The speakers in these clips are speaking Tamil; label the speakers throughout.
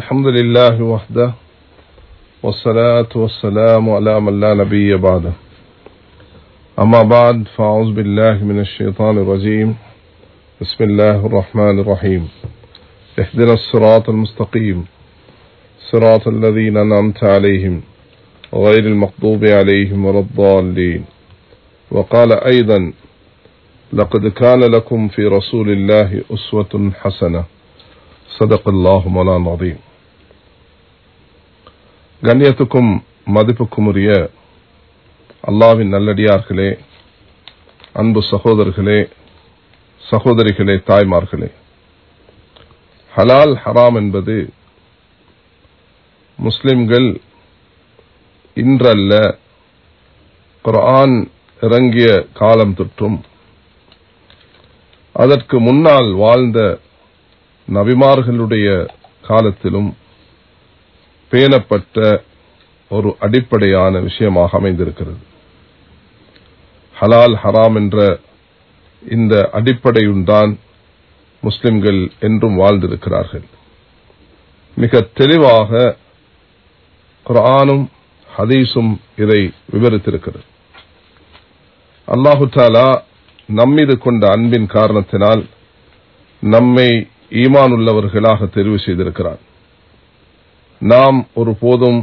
Speaker 1: الحمد لله وحده والصلاة والسلام على من لا نبي بعده. أما بعد فأعوذ بالله من الشيطان الرجيم. بسم الله الرحمن الرحيم. اهدنا الصراط المستقيم. صراط الذين أنعمت عليهم غير المغضوب عليهم ولا الضالين. وقال أيضا لقد كان لكم في رسول الله أسوة حسنة. صدق الله مولانا العظيم. கண்ணியத்துக்கும் மதிப்புக்கும் உரிய அல்லாவின் நல்லடியார்களே அன்பு சகோதரர்களே சகோதரிகளே தாய்மார்களே. ஹலால் ஹராம் என்பது முஸ்லிம்கள் இன்றல்ல குரான் இறங்கிய காலம் தொற்றும் அதற்கு முன்னால் வாழ்ந்த நபிமார்களுடைய காலத்திலும் பேணப்பட்ட ஒரு அடிப்படையான விஷயமாக அமைந்திருக்கிறது. ஹலால் ஹராம் என்ற இந்த அடிப்படையுண்டான் முஸ்லிம்கள் என்றும் வாழ்ந்திருக்கிறார்கள். மிக தெளிவாக குரானும் ஹதீஸும் இதை விவரித்திருக்கிறது. அல்லாஹு தாலா நம்மீது கொண்ட அன்பின் காரணத்தினால் நம்மை ஈமான் உள்ளவர்களாக தெரிவு செய்திருக்கிறான். நாம் ஒருபோதும்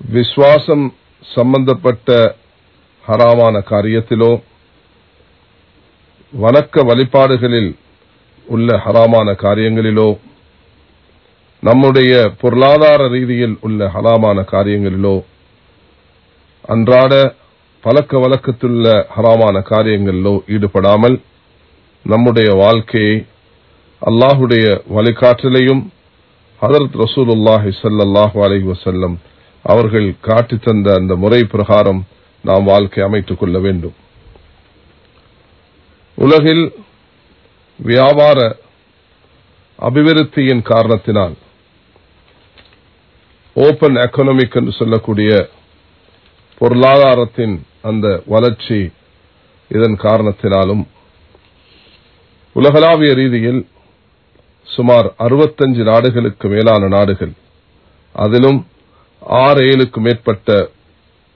Speaker 1: விசுவாசம் சம்பந்தப்பட்ட ஹராமான காரியத்திலோ வணக்க வழிபாடுகளில் உள்ள ஹராமான காரியங்களிலோ நம்முடைய பொருளாதார ரீதியில் உள்ள ஹராமான காரியங்களிலோ அன்றாட பழக்க வழக்கத்துள்ள ஹராமான காரியங்களிலோ ஈடுபடாமல் நம்முடைய வாழ்க்கையை அல்லாஹுடைய வழிகாற்றலையும் ஹதரத் ரசூலுல்லாஹி சல்லாஹூ அலஹி வசல்லம் அவர்கள் காட்டி தந்த அந்த முறை பிரகாரம் நாம் வாழ்க்கை அமைத்துக் கொள்ள வேண்டும். உலகில் வியாபார அபிவிருத்தியின் காரணத்தினால் ஓபன் எக்கனாமிக் என்று சொல்லக்கூடிய பொருளாதாரத்தின் அந்த வளர்ச்சி இதன் காரணத்தினாலும் உலகளாவிய ரீதியில் சுமார் அறுபத்தஞ்சு நாடுகளுக்கு மேலான நாடுகள். அதிலும் ஆறு ஏழுக்கு மேற்பட்ட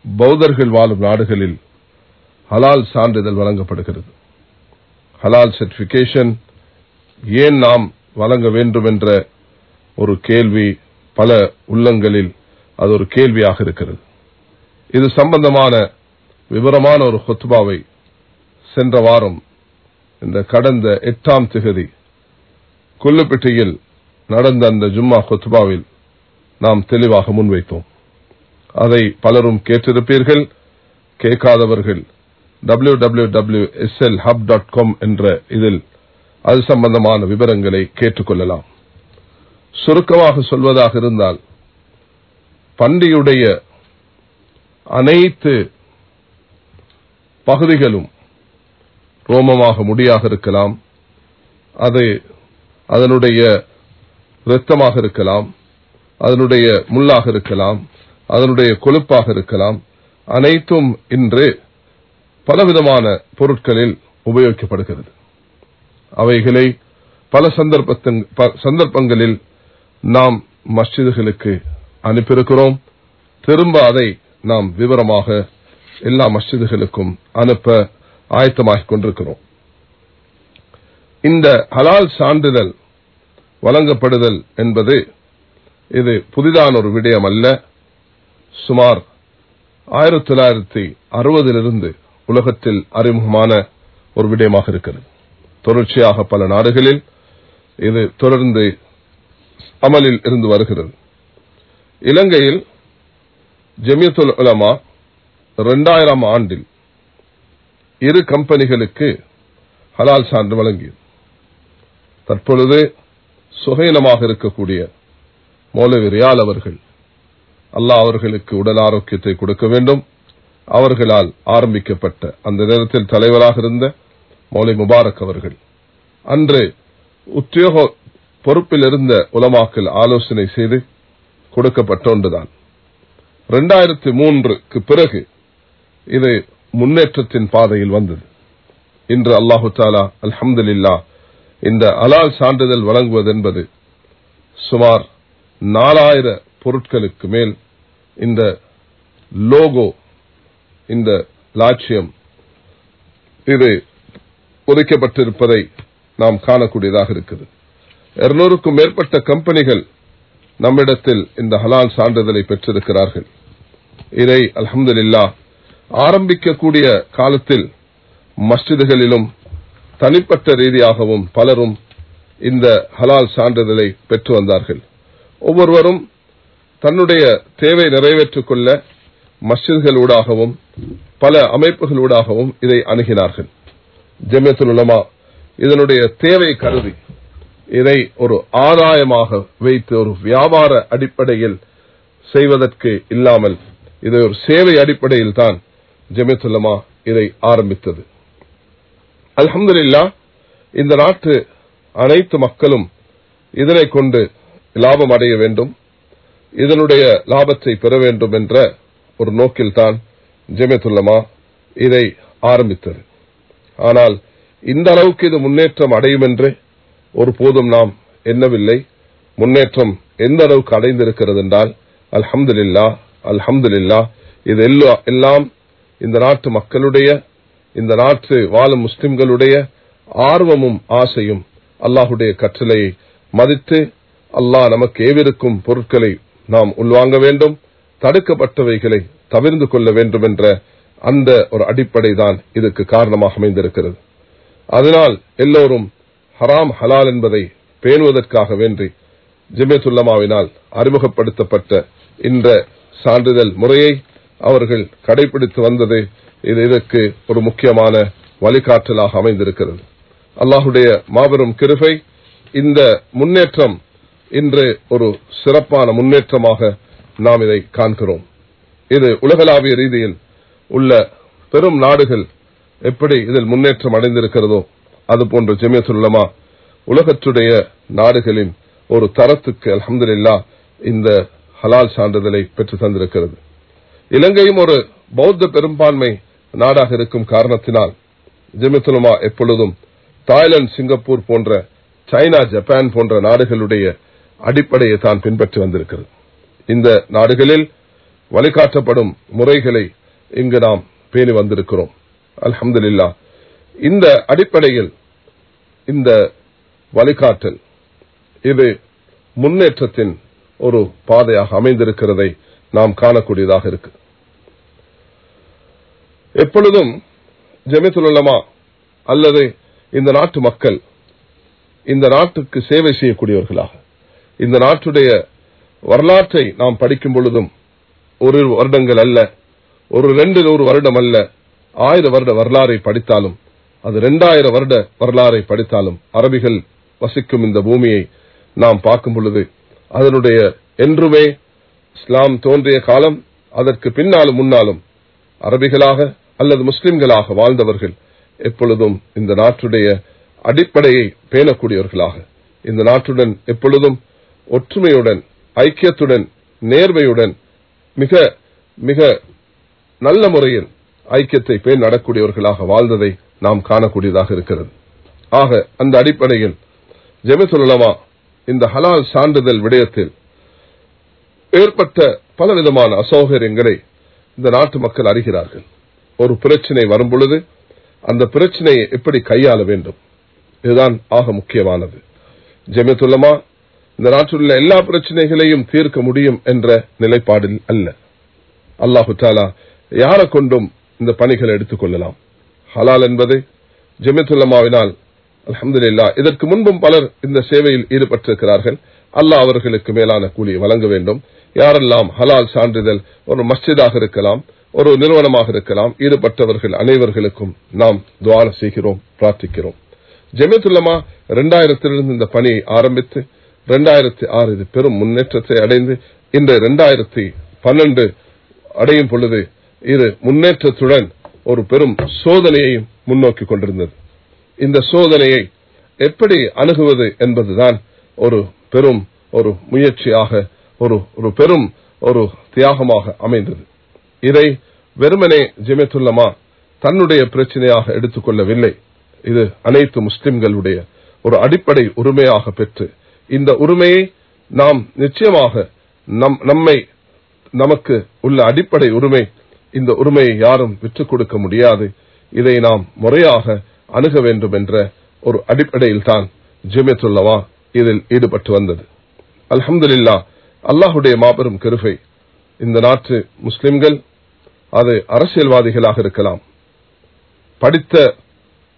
Speaker 1: பௌத்தர்கள் வாழும் நாடுகளில் ஹலால் சான்றிதழ் வழங்கப்படுகிறது. ஹலால் சர்டிபிகேஷன் ஏன் நாம் வழங்க வேண்டும் என்ற ஒரு கேள்வி பல உள்ளங்களில் அது ஒரு கேள்வியாக இருக்கிறது. இது சம்பந்தமான விவரமான ஒரு ஹொத்பாவை சென்ற வாரம் இந்த கடந்த எட்டாம் திகதி கொல்லுப்பட்டியில் நடந்த அந்த ஜும்மா கொத்பாவில் நாம் தெளிவாக முன்வைத்தோம். அதை பலரும் கேட்டிருப்பீர்கள். கேட்காதவர்கள் W W W S L hub dot com என்ற இதில் அது சம்பந்தமான விவரங்களை கேட்டுக்கொள்ளலாம். சுருக்கமாக சொல்வதாக இருந்தால் பண்டிகையுடைய அனைத்து பகுதிகளும் ரோமமாக முடியாக இருக்கலாம். அது அதனுடைய இரத்தமாக இருக்கலாம் அதனுடைய முள்ளாக இருக்கலாம் அதனுடைய கொழுப்பாக இருக்கலாம் அனைத்தும் இன்று பலவிதமான பொருட்களில் உபயோகிக்கப்படுகிறது. அவைகளை பல சந்தர்ப்பங்களில் நாம் மஸ்ஜிதுகளுக்கு அனுப்பியிருக்கிறோம். திரும்ப அதை நாம் விவரமாக எல்லா மஸ்ஜிதுகளுக்கும் அனுப்ப ஆயத்தமாக கொண்டிருக்கிறோம். இந்த ஹலால் சான்றிதழ் வழங்கப்படுதல் என்பது இது புதிதான ஒரு விடயம் அல்ல சுமார் ஆயிரத்தி தொள்ளாயிரத்தி அறுபதிலிருந்து உலகத்தில் அறிமுகமான ஒரு விடயமாக இருக்கிறது. தொடர்ச்சியாக பல நாடுகளில் இது தொடர்ந்து அமலில் இருந்து வருகிறது. இலங்கையில் ஜெமியத்துல் உலமா இரண்டாயிரம் ஆண்டில் இரு கம்பெனிகளுக்கு ஹலால் சான்று வழங்கியது. தற்பொழுது சுகைனமாக இருக்கக்கூடிய மௌலவி ரியால் அவர்கள் அல்லாஹ் அவர்களுக்கு உடல் ஆரோக்கியத்தை கொடுக்க வேண்டும். அவர்களால் ஆரம்பிக்கப்பட்ட அந்த நேரத்தில் தலைவராக இருந்த மௌலை முபாரக் அவர்கள். அன்று உத்தியோக பொறுப்பில் இருந்த உலமாக்கள் ஆலோசனை செய்து கொடுக்கப்பட்ட ஒன்றுதான். இரண்டாயிரத்தி மூன்றுக்கு பிறகு இது முன்னேற்றத்தின் பாதையில் வந்தது. இன்று அல்லாஹு தாலா அல்ஹம்துலில்லா இந்த அலால் சான்றிதழ் வழங்குவதென்பது சுமார் நாலாயிர பொருட்களுக்கு மேல் இந்த லோகோ இந்த லாட்சியம் இது ஒதுக்கப்பட்டிருப்பதை நாம் காணக்கூடியதாக இருக்குது. இருநூறுக்கும் மேற்பட்ட கம்பெனிகள் நம்மிடத்தில் இந்த ஹலால் சான்றிதழை பெற்றிருக்கிறார்கள். இதை அலமதுல்லா ஆரம்பிக்கக்கூடிய காலத்தில் மஸ்ஜிதுகளிலும் தனிப்பட்ட ரீதியாகவும் பலரும் இந்த ஹலால் சான்றிதழை பெற்று வந்தார்கள். ஒவ்வொருவரும் தன்னுடைய தேவை நிறைவேற்றிக் கொள்ள மஸ்ஜிதுகளூடாகவும் பல அமைப்புகளூடாகவும் இதை அணுகினார்கள். ஜெமியத்துல் உலமா இதனுடைய தேவை கருதி இதை ஒரு ஆதாயமாக வைத்து ஒரு வியாபார அடிப்படையில் செய்வதற்கு இல்லாமல் இது ஒரு சேவை அடிப்படையில் தான் ஜெமியத்துல்லமா இதை ஆரம்பித்தது. அல்ஹம்துலில்லா இந்த நாட்டு அனைத்து மக்களும் இதனை கொண்டு லாபம் அடைய வேண்டும் இதனுடைய லாபத்தை பெற வேண்டும் என்ற ஒரு நோக்கில்தான் ஜெமியத்துல்லமா இதை ஆரம்பித்தது. ஆனால் இந்த அளவுக்கு இது முன்னேற்றம் அடையும் என்று ஒரு போதும் நாம் எண்ணவில்லை. முன்னேற்றம் எந்த அளவுக்கு அடைந்திருக்கிறது என்றால் அல்ஹம்துலில்லா அல்ஹம்துலில்லா இது எல்லாம் இந்த நாட்டு மக்களுடைய இந்த நாட்டு வாழும் முஸ்லிம்களுடைய ஆர்வமும் ஆசையும் அல்லாஹுடைய கற்றலையை மதித்து அல்லாஹ் நமக்கு ஏவிருக்கும் பொருட்களை நாம் உள்வாங்க வேண்டும் தடுக்கப்பட்டவைகளை தவிர்ந்து கொள்ள வேண்டும் என்ற அந்த ஒரு அடிப்படை தான் இதுக்கு காரணமாக அமைந்திருக்கிறது. அதனால் எல்லோரும் ஹராம் ஹலால் என்பதை பேணுவதற்காக வேண்டி ஜிமேத்துல்லமாவினால் அறிமுகப்படுத்தப்பட்ட இந்த சான்றிதழ் முறையை அவர்கள் கடைபிடித்து வந்தது இது இதற்கு ஒரு முக்கியமான வழிகாட்டலாக அமைந்திருக்கிறது. அல்லாஹுடைய மாபெரும் கிருபை இந்த முன்னேற்றம் இன்று ஒரு சிறப்பான முன்னேற்றமாக நாம் இதை காண்கிறோம். இது உலகளாவிய ரீதியில் உள்ள பெரும் நாடுகள் எப்படி இதில் முன்னேற்றம் அடைந்திருக்கிறதோ அதுபோன்ற ஜெமியத்துல்லமா உலகத்துடைய நாடுகளின் ஒரு தரத்துக்கு அல்ஹம்துலில்லா இந்த ஹலால் சான்றிதழை பெற்று தந்திருக்கிறது. இலங்கையும் ஒரு பௌத்த பெரும்பான்மை நாடாக இருக்கும் காரணத்தினால் ஜெமித்துலமா எப்பொழுதும் தாய்லாந்து சிங்கப்பூர் போன்ற சைனா ஜப்பான் போன்ற நாடுகளுடைய அடிப்படையை தான் பின்பற்றி வந்திருக்கிறது. இந்த நாடுகளில் வழிகாட்டப்படும் முறைகளை இங்கு நாம் பேணி வந்திருக்கிறோம். அல்ஹம்துலில்லா. இந்த அடிப்படையில் இந்த வழிகாட்டல் இது முன்னேற்றத்தின் ஒரு பாதையாக அமைந்திருக்கிறதை நாம் காணக்கூடியதாக இருக்கு. எப்பொழுதும் ஜெமித்துலமா அல்லது இந்த நாட்டு மக்கள் இந்த நாட்டுக்கு சேவை செய்யக்கூடியவர்களாக இந்த நாட்டுடைய வரலாற்றை நாம் படிக்கும் பொழுதும் ஒரு வருடங்கள் அல்ல ஒரு ரெண்டு நூறு வருடம் அல்ல ஆயிரம் வருட வரலாறை படித்தாலும் அது இரண்டாயிரம் வருட வரலாறை படித்தாலும் அரபிகள் வசிக்கும் இந்த பூமியை நாம் பார்க்கும் பொழுது அதனுடைய என்றுமே இஸ்லாம் தோன்றிய காலம் அதற்கு பின்னாலும் முன்னாலும் அரபிகளாக அல்லது முஸ்லிம்களாக வாழ்ந்தவர்கள் எப்பொழுதும் இந்த நாட்டுடைய அடிப்படையை பேணக்கூடியவர்களாக. இந்த நாட்டுடன் எப்பொழுதும் ஒற்றுமையுடன் ஐக்கியத்துடன் நேர்மையுடன் மிக மிக நல்ல முறையில் ஐக்கியத்தை பேண் நடக்கூடியவர்களாக வாழ்ந்ததை நாம் காணக்கூடியதாக இருக்கிறது. ஆக அந்த அடிப்படையில் ஜெமிசுல்லமா இந்த ஹலால் சான்றிதழ் விடயத்தில் ஏற்பட்ட பலவிதமான அசௌகரியங்களை இந்த நாட்டு மக்கள் அறிகிறார்கள். ஒரு பிரச்சனை வரும் பொழுது அந்த பிரச்சனையை எப்படி கையாள வேண்டும்? இதுதான் ஆக முக்கியமானது. ஜெமித்துல்லமா இந்த நாட்டில் உள்ள எல்லா பிரச்சனைகளையும் தீர்க்க முடியும் என்ற நிலைப்பாடில் அல்ல. அல்லாஹு தாலா யாரை கொண்டும் இந்த பணிகளை எடுத்துக் கொள்ளலாம்? ஹலால் என்பது ஜெமித்துல்லமாவினால் அல்ஹம்துலில்லா இதற்கு முன்பும் பலர் இந்த சேவையில் ஈடுபட்டிருக்கிறார்கள். அல்லாஹ் அவர்களுக்கு மேலான கூலி வழங்க வேண்டும். யாரெல்லாம் ஹலால் சான்றிதழ் ஒரு மஸ்ஜிதாக இருக்கலாம் ஒரு நிறுவனமாக இருக்கலாம் ஈடுபட்டவர்கள் அனைவர்களுக்கும் நாம் துவார செய்கிறோம் பிரார்த்திக்கிறோம். ஜெமித்துல்லமா இரண்டாயிரத்திலிருந்து இந்த பணியை ஆரம்பித்து இரண்டாயிரத்தி ஆறு இது பெரும் முன்னேற்றத்தை அடைந்து இந்த இரண்டாயிரத்தி பன்னெண்டு அடையும் பொழுது இது முன்னேற்றத்துடன் ஒரு பெரும் சோதனையையும் முன்னோக்கி கொண்டிருந்தது. இந்த சோதனையை எப்படி அணுகுவது என்பதுதான் ஒரு பெரும் ஒரு முயற்சியாக ஒரு ஒரு பெரும் ஒரு தியாகமாக அமைந்தது. இதை வெறுமனே ஜெமித்துல்லமா தன்னுடைய பிரச்சனையாக எடுத்துக்கொள்ளவில்லை. இது அனைத்து முஸ்லிம்களுடைய ஒரு அடிப்படை உரிமையாக பெற்று இந்த உரிமையை நாம் நிச்சயமாக நம்மை நமக்கு உள்ள அடிப்படை உரிமை இந்த உரிமையை யாரும் விற்றுக் கொடுக்க முடியாது. இதை நாம் முறையாக அணுக வேண்டும் என்ற ஒரு அடிப்படையில் தான் ஜிமியத்துல்லவா இதில் ஈடுபட்டு வந்தது. அலமதுல்லா அல்லாஹுடைய மாபெரும் கருவை இந்த நாட்டு முஸ்லிம்கள் அது அரசியல்வாதிகளாக இருக்கலாம் படித்த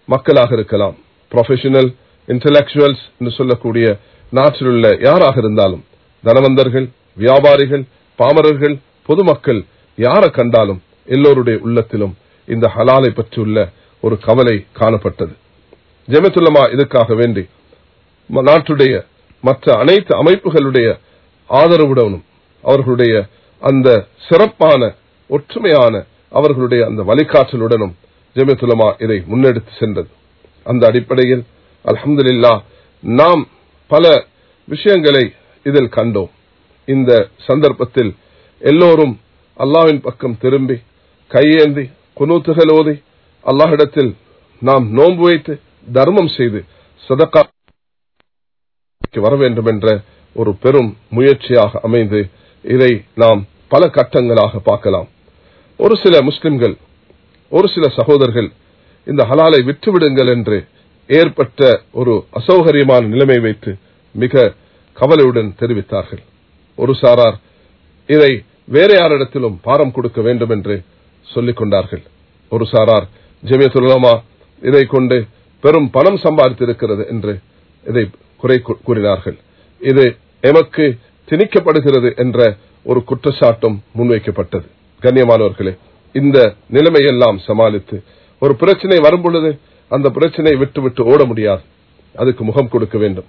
Speaker 1: மக்களாக இருக்கலாம் ப்ரொஃபஷனல் இன்டலெக்சுவல்ஸ் என்று சொல்லக்கூடிய நாட்டில் உள்ள யாராக இருந்தாலும் தனவந்தர்கள் வியாபாரிகள் பாமரர்கள் பொதுமக்கள் யாரை கண்டாலும் எல்லோருடைய உள்ளத்திலும் இந்த ஹலாலை பற்றியுள்ள ஒரு கவலை காணப்பட்டது. ஜெமத்துல்லமா இதுக்காக வேண்டி நாட்டுடைய மற்ற அனைத்து அமைப்புகளுடைய ஆதரவுடனும் அவர்களுடைய அந்த சிறப்பான ஒற்றுமையான அவர்களுடைய அந்த வழிகாட்டலுடனும் ஜெமித்துலமா இதை முன்னெடுத்து சென்றது. அந்த அடிப்படையில் அலமதுல்லா நாம் பல விஷயங்களை இதில் கண்டோம். இந்த சந்தர்ப்பத்தில் எல்லோரும் அல்லாவின் பக்கம் திரும்பி கையேந்தி குனூத்துகள் ஓதி அல்லாஹிடத்தில் நாம் நோன்பு வைத்து தர்மம் செய்து சதக்கா வர வேண்டும் என்ற ஒரு பெரும் முயற்சியாக அமைந்து இதை நாம் பல கட்டங்களாக பார்க்கலாம். ஒரு சில முஸ்லிம்கள் ஒரு சில சகோதரர்கள் இந்த ஹலாலை விட்டுவிடுங்கள் என்று ஏற்பட்ட ஒரு அசௌகரியமான நிலைமை வைத்து மிக கவலையுடன் தெரிவித்தார்கள். ஒரு சாரார் இதை வேற யாரிடத்திலும் பாரம் கொடுக்க வேண்டும் என்று சொல்லிக் கொண்டார்கள். ஒரு சாரார் ஜெமியத்துலமா இதை கொண்டு பெரும் பணம் சம்பாதித்திருக்கிறது என்று இதை குறை கூறினார்கள். இது எமக்கு திணிக்கப்படுகிறது என்ற ஒரு குற்றச்சாட்டும் முன்வைக்கப்பட்டது. கண்ணியமானவர்களே இந்த நிலைமையெல்லாம் சமாளித்து ஒரு பிரச்சனை வரும் பொழுது அந்த பிரச்சனை விட்டு விட்டு ஓட முடியாது. அதுக்கு முகம் கொடுக்க வேண்டும்.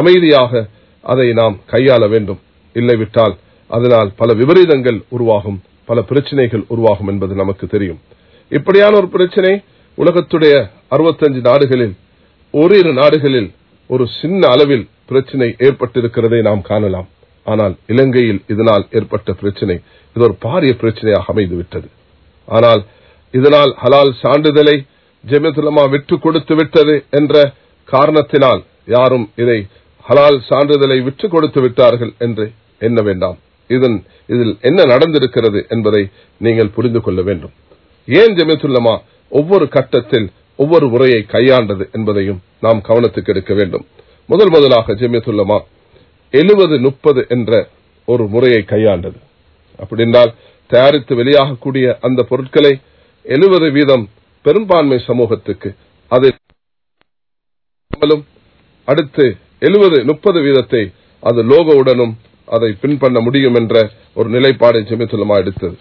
Speaker 1: அமைதியாக அதை நாம் கையாள வேண்டும். இல்லைவிட்டால் அதனால் பல விபரீதங்கள் உருவாகும் பல பிரச்சனைகள் உருவாகும் என்பது நமக்கு தெரியும். இப்படியான ஒரு பிரச்சனை உலகத்துடைய அறுபத்தஞ்சு நாடுகளில் ஓரிரு நாடுகளில் ஒரு சின்ன அளவில் பிரச்சனை ஏற்பட்டிருக்கிறதை நாம் காணலாம். ஆனால் இலங்கையில் இதனால் ஏற்பட்ட பிரச்சனை இது ஒரு பாரிய பிரச்சனையாக அமைந்துவிட்டது. ஆனால் இதனால் ஹலால் சான்றிதழை ஜெமியத்துலமா விட்டு கொடுத்து விட்டது என்ற காரணத்தினால் யாரும் இதை ஹலால் சான்றிதழை விட்டு கொடுத்து விட்டார்கள் என்று எண்ண வேண்டாம். இதன் இதில் என்ன நடந்திருக்கிறது என்பதை நீங்கள் புரிந்து கொள்ள வேண்டும். ஏன் ஜெமியத்துல்லமா ஒவ்வொரு கட்டத்தில் ஒவ்வொரு முறையை கையாண்டது என்பதையும் நாம் கவனத்துக்கு எடுக்க வேண்டும். முதல் முதலாக ஜெமியத்துல்லமா எழுபது முப்பது என்ற ஒரு முறையை கையாண்டது. அப்படி என்றால் தயாரித்து வெளியாகக்கூடிய அந்த பொருட்களை எழுபது வீதம் பெரும்பான்மை சமூகத்துக்கு அது அடுத்து எழுபது முப்பது வீதத்தை அது லோகவுடனும் அதை பின்பண்ண முடியும் என்ற ஒரு நிலைப்பாடை ஜெமித்துலமா எடுத்தது.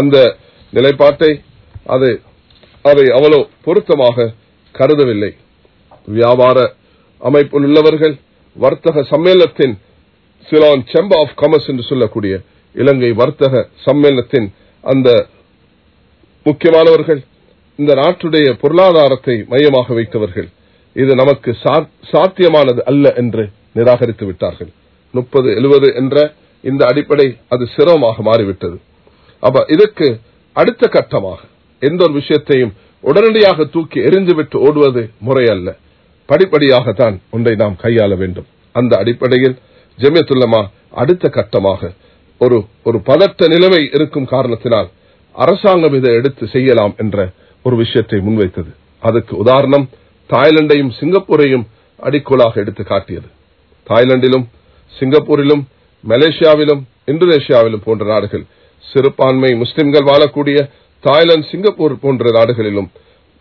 Speaker 1: அந்த நிலைப்பாட்டை அது அதை அவ்வளோ பொருத்தமாக கருதவில்லை. வியாபார அமைப்பில் உள்ளவர்கள் வர்த்தக சம்மேளத்தின் சிலான் செம்பா ஆஃப் காமர்ஸ் என்று சொல்லக்கூடிய இலங்கை வர்த்தக சம்மேளனத்தின் அந்த முக்கியமானவர்கள் இந்த நாட்டுடைய பொருளாதாரத்தை மையமாக வைத்தவர்கள் இது நமக்கு சாத்தியமானது அல்ல என்று நிராகரித்து விட்டார்கள். முப்பது எழுபது என்ற இந்த அடிப்படை அது சிரமமாக மாறிவிட்டது. அப்ப இதற்கு அடுத்த கட்டமாக எந்த ஒரு விஷயத்தையும் உடனடியாக தூக்கி எரிந்துவிட்டு ஓடுவது முறை அல்ல. படிப்படியாகத்தான் ஒன்றை நாம் கையாள வேண்டும். அந்த அடிப்படையில் ஜெமியத்துல்லமா அடுத்த கட்டமாக ஒரு ஒரு பதட்ட நிலைமை இருக்கும் காரணத்தினால் அரசாங்கம் இதை எடுத்து செய்யலாம் என்ற ஒரு விஷயத்தை முன்வைத்தது. அதுக்கு உதாரணம் தாய்லாந்தையும் சிங்கப்பூரையும் அடிக்கோலாக எடுத்து காட்டியது. தாய்லாந்திலும் சிங்கப்பூரிலும் மலேசியாவிலும் இந்தோனேஷியாவிலும் போன்ற நாடுகள் சிறுபான்மை முஸ்லிம்கள் வாழக்கூடிய தாய்லாந்து சிங்கப்பூர் போன்ற நாடுகளிலும்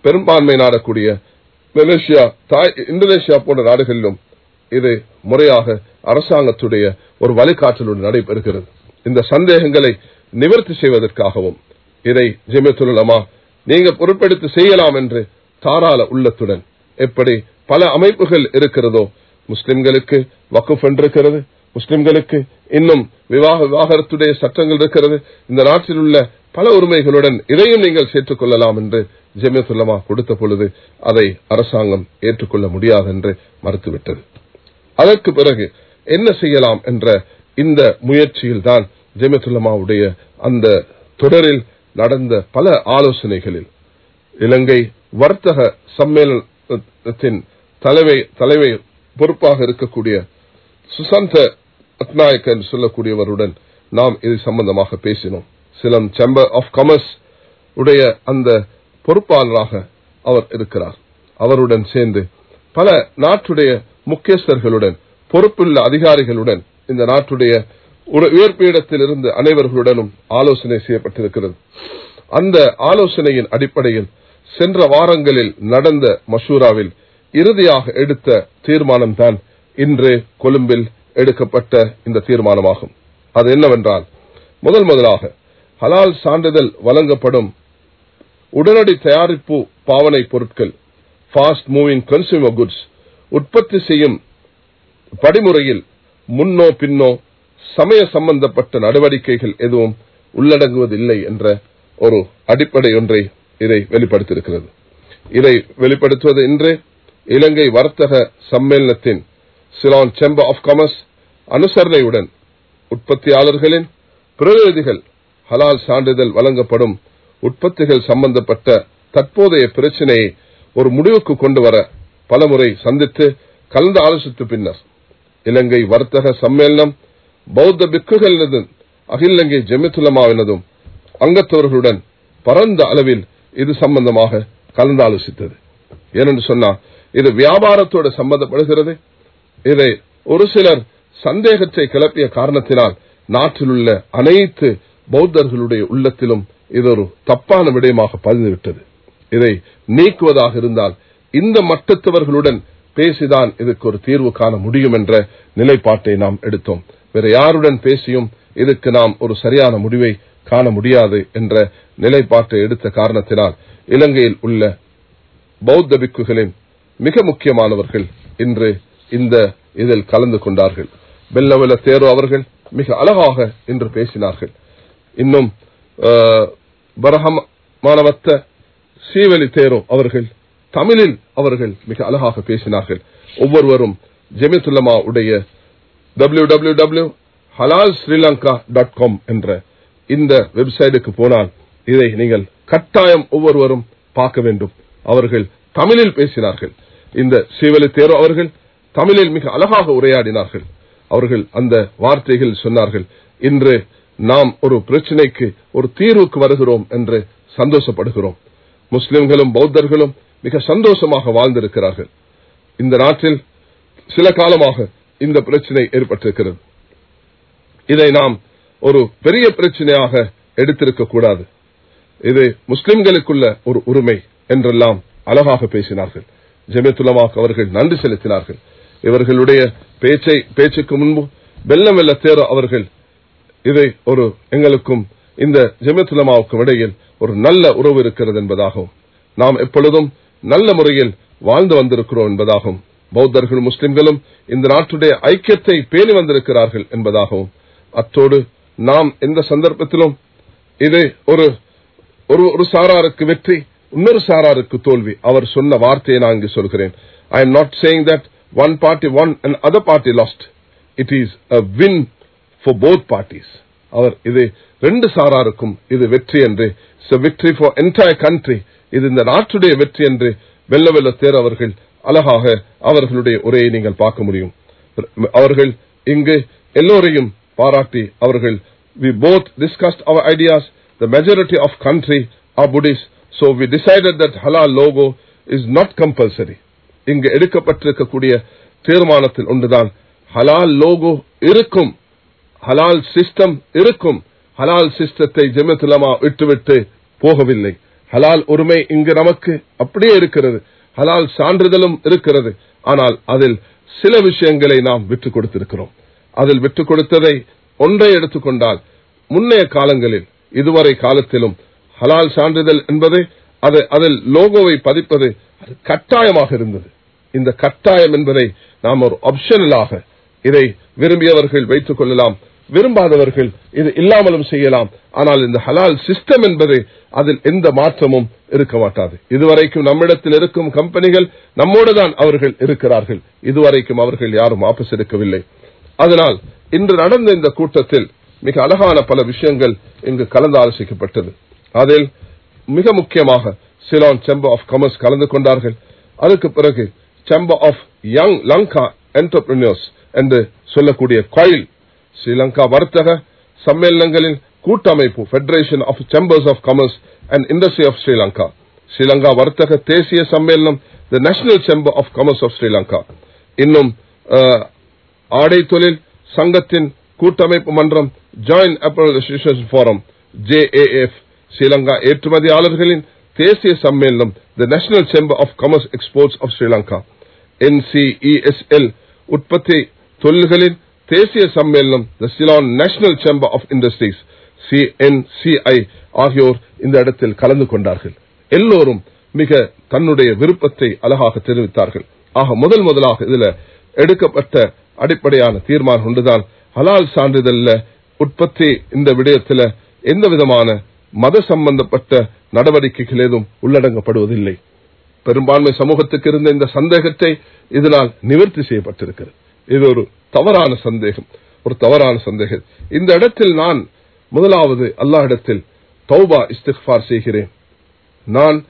Speaker 1: பெரும்பான்மை நாடக்கூடிய மலேசியா தாய் இந்தோனேஷியா போன்ற நாடுகளிலும் இது முறையாக அரசாங்கத்துடைய ஒரு வழிகாட்டலுடன் நடைபெறுகிறது. இந்த சந்தேகங்களை நிவர்த்தி செய்வதற்காகவும் இதை ஜெமியத்துலமா நீங்க பொருட்படுத்தி செய்யலாம் என்று தாராள உள்ளத்துடன் எப்படி பல அமைப்புகள் இருக்கிறதோ முஸ்லிம்களுக்கு வக்குஃப் இருக்கிறது முஸ்லிம்களுக்கு இன்னும் விவாக விவாகரத்துடைய சட்டங்கள் இருக்கிறது இந்த நாட்டில் உள்ள பல உரிமைகளுடன் இதையும் நீங்கள் சேர்த்துக் கொள்ளலாம் என்று ஜெமியத்துல்லமா கொடுத்த பொழுது அதை அரசாங்கம் ஏற்றுக்கொள்ள முடியாது என்று மறுத்துவிட்டது. அதற்கு பிறகு என்ன செய்யலாம் என்ற இந்த முயற்சியில் தான் ஜெமத்துல்லமாவுடைய அந்த தொடரில் நடந்த பல ஆலோசனைகளில். இலங்கை வர்த்தக சம்மேளனத்தின் தலைவை தலைவை பொறுப்பாக இருக்கக்கூடிய சுசந்த ரத்நாயக் என்று சொல்லக்கூடியவருடன் நாம் இது சம்பந்தமாக பேசினோம். சிலம் சேம்பர் ஆஃப் காமர்ஸ் உடைய அந்த பொறுப்பாளராக அவர் இருக்கிறார். அவருடன் சேர்ந்து பல நாட்டுடைய முக்கியஸ்தர்களுடன் பொறுப்புள்ள அதிகாரிகளுடன் இந்த நாட்டுடைய உயர்பீடத்திலிருந்து இருந்து அனைவர்களுடனும் ஆலோசனை செய்யப்பட்டிருக்கிறது. அந்த ஆலோசனையின் அடிப்படையில் சென்ற வாரங்களில் நடந்த மஷூராவில் இறுதியாக எடுத்த தீர்மானம் தான் இன்று கொழும்பில் எடுக்கப்பட்ட இந்த தீர்மானமாகும். அது என்னவென்றால் முதல் முதலாக ஹலால் சான்றிதழ் வழங்கப்படும் உடனடி தயாரிப்பு பாவனை பொருட்கள் ஃபாஸ்ட் மூவிங் கன்சூமர் குட்ஸ் உற்பத்தி செய்யும் படிமுறையில் முன்னோ பின்னோ சமய சம்பந்தப்பட்ட நடவடிக்கைகள் எதுவும் உள்ளடங்குவதில்லை என்ற ஒரு அடிப்படை ஒன்றை இதை வெளிப்படுத்தியிருக்கிறது. இதை வெளிப்படுத்துவது இன்று இலங்கை வர்த்தக சம்மேளனத்தின் சிலான் சேம்பர் ஆஃப் காமர்ஸ் அனுசரணையுடன் உற்பத்தியாளர்களின் பிரதிநிதிகள் ஹலால் சான்றிதழ் வழங்கப்படும் உற்பத்திகள் சம்பந்தப்பட்ட தற்போதைய பிரச்சினையை ஒரு முடிவுக்கு கொண்டு வர பலமுறை சந்தித்து கலந்து ஆலோசித்த பின்னர் இலங்கை வர்த்தக சம்மேளனம் பௌத்த பிக்குகளினதும் அகிலங்கை ஜெமித்துலமாவினதும் அங்கத்தவர்களுடன் பரந்த அளவில் இது சம்பந்தமாக கலந்து ஆலோசித்தது ஏனென்று சொன்னா இது வியாபாரத்தோடு சம்பந்தப்படுகிறது. இதை ஒரு சிலர் சந்தேகத்தை கிளப்பிய காரணத்தினால் நாட்டில் உள்ள அனைத்து பௌத்தர்களுடைய உள்ளத்திலும் இது ஒரு தப்பான விடயமாக பதிந்துவிட்டது. இதை நீக்குவதாக இருந்தால் இந்த மட்டத்தவர்களுடன் பேசிதான் இதுக்கு ஒரு தீர்வு காண முடியும் என்ற நிலைப்பாட்டை நாம் எடுத்தோம். வேற யாருடன் பேசியும் இதுக்கு நாம் ஒரு சரியான முடிவை காண முடியாது என்ற நிலைப்பாட்டை எடுத்த காரணத்தினால் இலங்கையில் உள்ள பௌத்த பிக்குகளின் மிக முக்கியமானவர்கள் இன்று இந்த இதில் கலந்து கொண்டார்கள். வெள்ளவெல்ல தேரோ அவர்கள் மிக அழகாக இன்று பேசினார்கள். இன்னும் பரஹமானவத்த சீவலி தேரோ அவர்கள் தமிழில் அவர்கள் மிக அழகாக பேசினார்கள். ஒவ்வொருவரும் ஜெமித்துல்லமா உடைய டபிள்யூ டபிள்யூ டபிள்யூ ஹலால் ஸ்ரீலங்கா டாட் காம் என்ற இந்த வெப்சைட்டுக்கு போனால் இதை நீங்கள் கட்டாயம் ஒவ்வொருவரும் பார்க்க வேண்டும். அவர்கள் தமிழில் பேசினார்கள். இந்த சீவலி தேரோ அவர்கள் தமிழில் மிக அழகாக உரையாடினார்கள். அவர்கள் அந்த வார்த்தைகள் சொன்னார்கள் இன்று நாம் ஒரு பிரச்சனைக்கு ஒரு தீர்வுக்கு வருகிறோம் என்று சந்தோஷப்படுகிறோம். முஸ்லிம்களும் பௌத்தர்களும் மிக சந்தோஷமாக வாழ்ந்திருக்கிறார்கள். இந்த நாட்டில் சில காலமாக இந்த பிரச்சனை ஏற்பட்டிருக்கிறது. இதை நாம் ஒரு பெரிய பிரச்சனையாக எடுத்திருக்க கூடாது. இது முஸ்லிம்களுக்குள்ள ஒரு உரிமை என்றெல்லாம் அழகாக பேசினார்கள். ஜெமித்துலமாக அவர்கள் நன்றி செலுத்தினார்கள். இவர்களுடைய பேச்சை பேச்சுக்கு முன்பு வெள்ளம் வெள்ள தேர அவர்கள் இதை ஒரு எங்களுக்கும் இந்த ஜெமித்துலமாவுக்கும் இடையில் ஒரு நல்ல உறவு இருக்கிறது என்பதாகவும் நாம் எப்பொழுதும் நல்ல முறையில் வாழ்ந்து வந்திருக்கிறோம் என்பதாகவும் பௌத்தர்கள் முஸ்லிம்களும் இந்த நாட்டுடைய ஐக்கியத்தை பேணி வந்திருக்கிறார்கள் என்பதாகவும் அத்தோடு நாம் எந்த சந்தர்ப்பத்திலும் இது ஒரு ஒரு சாராருக்கு வெற்றி இன்னொரு சாராருக்கு தோல்வி. அவர் சொன்ன வார்த்தையை நான் இங்கு சொல்கிறேன். I am not saying that one party won and other party lost it is a win for both parties அவர் இது ரெண்டு சாராருக்கும் இது வெற்றி என்று it's victory for entire country இது இந்த நாட்டுடைய வெற்றி என்று வெள்ள வெள்ள தேர் அவர்கள் அழகாக அவர்களுடைய உரையை நீங்கள் பார்க்க முடியும். அவர்கள் இங்கு எல்லோரையும் பாராட்டி அவர்கள் we both discussed our ideas the majority of country are Buddhist So we decided that halal logo is not compulsory. இங்கு எடுக்கப்பட்டிருக்கக்கூடிய தீர்மானத்தில் ஒன்றுதான் ஹலால் லோகோ இருக்கும். ஹலால் சிஸ்டம் இருக்கும். ஹலால் சிஸ்டத்தை ஜெமத்துலமா விட்டுவிட்டு போகவில்லை. ஹலால் உரிமை இங்கு நமக்கு அப்படியே இருக்கிறது. ஹலால் சான்றிதழும் இருக்கிறது. ஆனால் அதில் சில விஷயங்களை நாம் விற்றுக் கொடுத்திருக்கிறோம். அதில் விற்றுக் கொடுத்ததை ஒன்றை எடுத்துக்கொண்டால் முன்னைய காலங்களில் இதுவரை காலத்திலும் ஹலால் சான்றிதழ் என்பது அது அதில் லோகோவை பதிப்பது அது கட்டாயமாக இருந்தது. இந்த கட்டாயம் என்பதை நாம் ஒரு ஆப்ஷனலாக இதை விரும்பியவர்கள் வைத்துக் கொள்ளலாம். விரும்பாதவர்கள் இது இல்லாமலும் செய்யலாம். ஆனால் இந்த ஹலால் சிஸ்டம் என்பது அதில் எந்த மாற்றமும் இருக்க மாட்டாது. இதுவரைக்கும் நம்மிடத்தில் இருக்கும் கம்பெனிகள் நம்மோடு தான் அவர்கள் இருக்கிறார்கள். இதுவரைக்கும் அவர்கள் யாரும் வாபஸ் எடுக்கவில்லை. அதனால் இன்று நடந்த இந்த கூட்டத்தில் மிக அழகான பல விஷயங்கள் இங்கு கலந்து ஆலோசிக்கப்பட்டது அதில் மிக முக்கியமாக சிலான் செம்பர் ஆஃப் கமர்ஸ் கலந்து கொண்டார்கள். அதுக்கு பிறகு chamber of young Lanka entrepreneurs என்று சொல்லக்கூடிய கோயில் ஸ்ரீலங்கா வர்த்தக சம்மேளனங்களின் கூட்டமைப்பு federation of chambers of commerce and industry of Sri Lanka Sri Lanka வர்த்தக தேசிய சம்மேளனம் the national chamber of commerce of Sri Lanka இன்னும் ஆடை தொழில் சங்கத்தின் கூட்டமைப்பு மன்றம் joint apparel association forum JAF Sri Lanka ஏற்றுமதியாளர்களின் தேசிய சம்மேளனம் the national chamber of commerce exports of Sri Lanka NCESL உற்பத்தி தொழில்களின் தேசிய சம்மேளனம் the Ceylon national chamber of industries CNCI ஆகியோர் இந்த இடத்தில் கலந்து கொண்டார்கள். எல்லோரும் மிக தன்னுடைய விருப்பத்தை அழகாக தெரிவித்தார்கள். ஆக முதல் முதலாக இதுல எடுக்கப்பட்ட அடிப்படையான தீர்மானம் ஒன்றுதான் ஹலால் சான்றிதழ்ல உற்பத்தி இந்த விடயத்துல எந்த விதமான மத சம்பந்தப்பட்ட நடவடிக்கைகள் ஏதும் உள்ளடங்கப்படுவதில்லை. பெரும்பான்மை சமூகத்துக்கு இருந்த இந்த சந்தேகத்தை இதனால் நிவர்த்தி செய்யப்பட்டிருக்கிறது. இது ஒரு தவறான சந்தேகம். ஒரு தவறான சந்தேகம். இந்த இடத்தில் நான் முதலாவது அல்லாஹிடத்தில் தௌபா இஸ்திஃபார் செய்கிறேன். நான்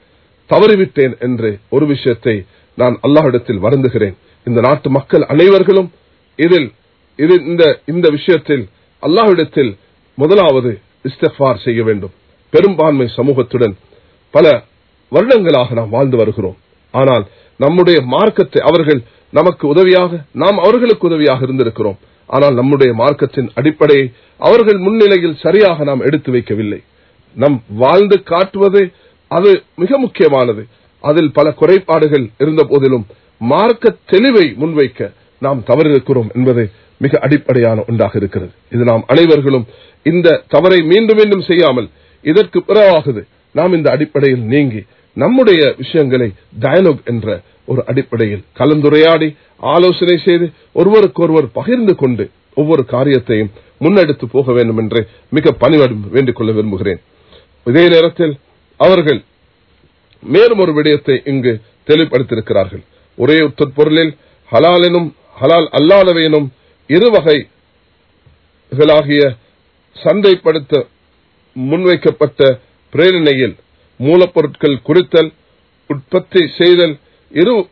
Speaker 1: தவறிவிட்டேன் என்று ஒரு விஷயத்தை நான் அல்லாஹிடத்தில் வருந்துகிறேன். இந்த நாட்டு மக்கள் அனைவர்களும் இதில் இது இந்த இந்த விஷயத்தில் அல்லாஹிடத்தில் முதலாவது இஸ்திஃபார் செய்ய வேண்டும். பெரும்பான்மை சமூகத்துடன் பல வருடங்களாக நாம் வாழ்ந்து வருகிறோம். ஆனால் நம்முடைய மார்க்கத்தை அவர்கள் நமக்கு உதவியாக நாம் அவர்களுக்கு உதவியாக இருந்திருக்கிறோம். ஆனால் நம்முடைய மார்க்கத்தின் அடிப்படையை அவர்கள் முன்னிலையில் சரியாக நாம் எடுத்து வைக்கவில்லை. நம் வாழ்ந்து காட்டுவது அது மிக முக்கியமானது. அதில் பல குறைபாடுகள் இருந்த போதிலும் மார்க்க தெளிவை முன்வைக்க நாம் தவறிருக்கிறோம் என்பது மிக அடிப்படையான ஒன்றாக இருக்கிறது. இது நாம் அனைவர்களும் இந்த தவறை மீண்டும் மீண்டும் செய்யாமல் இதற்கு பிறவாகுது நாம் இந்த அடிப்படையில் நீங்கி நம்முடைய விஷயங்களை டயலாக் என்ற ஒரு அடிப்படையில் கலந்துரையாடி ஆலோசனை செய்து ஒருவருக்கொருவர் பகிர்ந்து கொண்டு ஒவ்வொரு காரியத்தையும் முன்னெடுத்து போக வேண்டும் என்று மிக பணிவடும் வேண்டிக் கொள்ள விரும்புகிறேன். இதே நேரத்தில் அவர்கள் மேலும் ஒரு விடயத்தை இங்கு தெளிவுபடுத்தியிருக்கிறார்கள். ஒரே உற்பொருளில் ஹலாலெனும் ஹலால் அல்லாதவையினும் இரு வகைகளாகிய சந்தைப்படுத்த முன்வைக்கப்பட்ட பிரேரணையில் மூலப்பொருட்கள் குறித்தல் உற்பத்தி செய்தல் இரு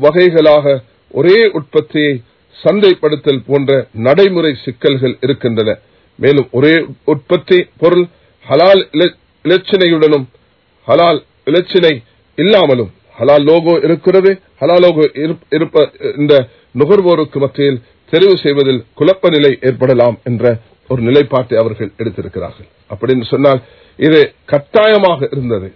Speaker 1: வகைகளாக ஒரே உற்பத்தியை சந்தைப்படுத்தல் போன்ற நடைமுறை சிக்கல்கள் இருக்கின்றன. மேலும் ஒரே உற்பத்தி பொருள் ஹலால் இலச்சினையுடனும் ஹலால் இலச்சினை இல்லாமலும் ஹலால் லோகோ இருக்கிறது ஹலால் லோகோ இருப்ப- இருப்ப இந்த நுகர்வோருக்கு மத்தியில் தெரிவு செய்வதில் குழப்ப நிலை ஏற்படலாம் என்ற ஒரு நிலைப்பாட்டை அவர்கள் எடுத்திருக்கிறார்கள். அப்படின்னு சொன்னால் இது கட்டாயமாக இருந்தது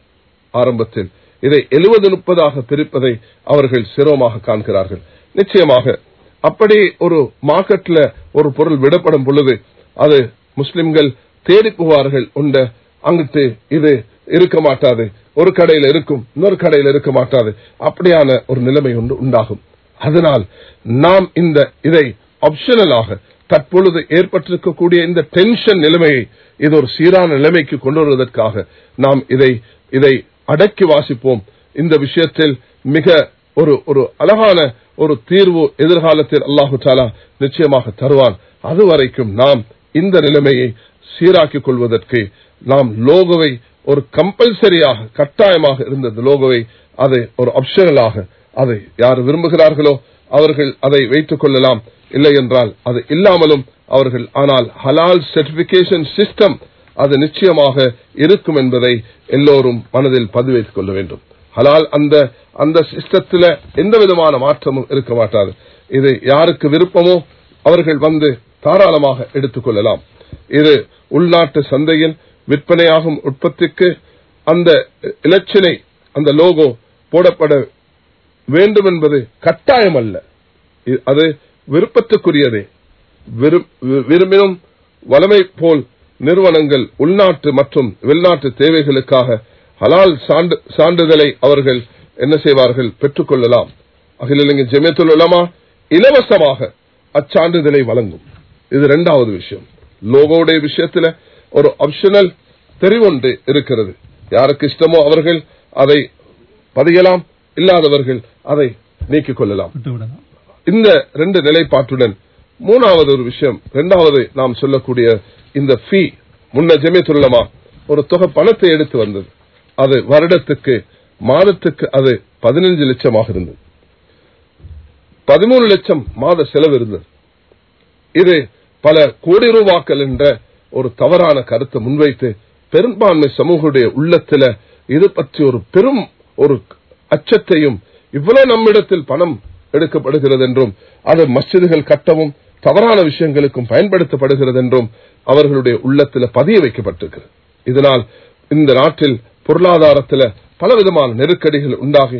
Speaker 1: ஆரம்பத்தில். இதை எழுபது முப்பதாக பிரிப்பதை அவர்கள் சிரமமாக காண்கிறார்கள். நிச்சயமாக அப்படி ஒரு மார்க்கெட்ல ஒரு பொருள் விடப்படும் பொழுது அது முஸ்லிம்கள் தேடி போவார்கள் உண்ட அங்கிட்டு இது இருக்க மாட்டாது. ஒரு கடையில் இருக்கும் இன்னொரு கடையில் இருக்க மாட்டாது. அப்படியான ஒரு நிலைமை ஒன்று உண்டாகும். அதனால் நாம் இந்த இதை ஆப்ஷனலாக தற்பொழுது ஏற்பட்டிருக்கக்கூடிய இந்த டென்ஷன் நிலைமையை இது ஒரு சீரான நிலைமைக்கு கொண்டு வருவதற்காக நாம் இதை இதை அடக்கி வாசிப்போம். இந்த விஷயத்தில் மிக ஒரு ஒரு அழகான ஒரு தீர்வு எதிர்காலத்தில் அல்லாஹு தாலா நிச்சயமாக தருவான். அதுவரைக்கும் நாம் இந்த நிலைமையை சீராக்கிக் கொள்வதற்கு நாம் லோகோவை ஒரு கம்பல்சரியாக கட்டாயமாக இருந்த லோகோவை அதை ஒரு ஆப்ஷனலாக அதை யார் விரும்புகிறார்களோ அவர்கள் அதை வைத்துக் கொள்ளலாம். இல்லை என்றால் அது இல்லாமலும் அவர்கள் ஆனால் ஹலால் சர்டிபிகேஷன் சிஸ்டம் அது நிச்சயமாக இருக்கும் என்பதை எல்லோரும் மனதில் பதிவைத்துக் கொள்ள வேண்டும். ஹலால் அந்த அந்த சிஸ்டத்தில் எந்த விதமான மாற்றமும் இருக்க மாட்டாது. இது யாருக்கு விருப்பமோ அவர்கள் வந்து தாராளமாக எடுத்துக்கொள்ளலாம் இது உள்நாட்டு சந்தையில் விற்பனையாகும் உற்பத்திக்கு அந்த இலச்சினை அந்த லோகோ போடப்பட வேண்டும் என்பது கட்டாயம் அல்ல அது விருப்பத்துக்குரியதே. விரும்பினும் வளமை போல் நிறுவனங்கள் உள்நாட்டு மற்றும் வெளிநாட்டு தேவைகளுக்காக ஹலால் சான்றிதழை அவர்கள் என்ன செய்வார்கள்? பெற்றுக்கொள்ளலாம். அகில இலங்கை ஜெமியத்துல் உலமா இலவசமாக அச்சான்றிதழை வழங்கும். இது இரண்டாவது விஷயம். லோகோடைய விஷயத்துல ஒரு ஆப்ஷனல் தெரிவொன்று இருக்கிறது. யாருக்கு இஷ்டமோ அவர்கள் அதை பதியலாம் இல்லாதவர்கள் அதை நீக்கிக் கொள்ளலாம்.
Speaker 2: விட்டுவிடலாம்.
Speaker 1: இந்த ரெண்டு நிலைப்பாட்டுடன் மூணாவது ஒரு விஷயம் இரண்டாவது நாம் சொல்லக்கூடிய இந்த ஃபீ முன்ன ஜெமியத்துள்ளமா ஒரு தொகை பணத்தை எடுத்து வந்தது. அது வருடத்துக்கு மாதத்துக்கு அது பதினஞ்சு லட்சமாக இருந்தது. பதிமூணு லட்சம் மாத செலவு இருந்தது. இது பல கோடி ரூபாக்கள் என்ற ஒரு தவறான கருத்தை முன்வைத்து பெரும்பான்மை சமூகடைய உள்ளத்துல இது பற்றி ஒரு பெரும் ஒரு அச்சத்தையும் இவ்வளவு நம்மிடத்தில் பணம் எடுக்கப்படுகிறது என்றும் அது மஸ்ஜிதுகள் கட்டவும் தவறான விஷயங்களுக்கும் பயன்படுத்தப்படுகிறது என்றும் அவர்களுடைய உள்ளத்தில் பதிய வைக்கப்பட்டிருக்கிறது இதனால் இந்த நாட்டில் பொருளாதாரத்தில் பலவிதமான நெருக்கடிகள் உண்டாகி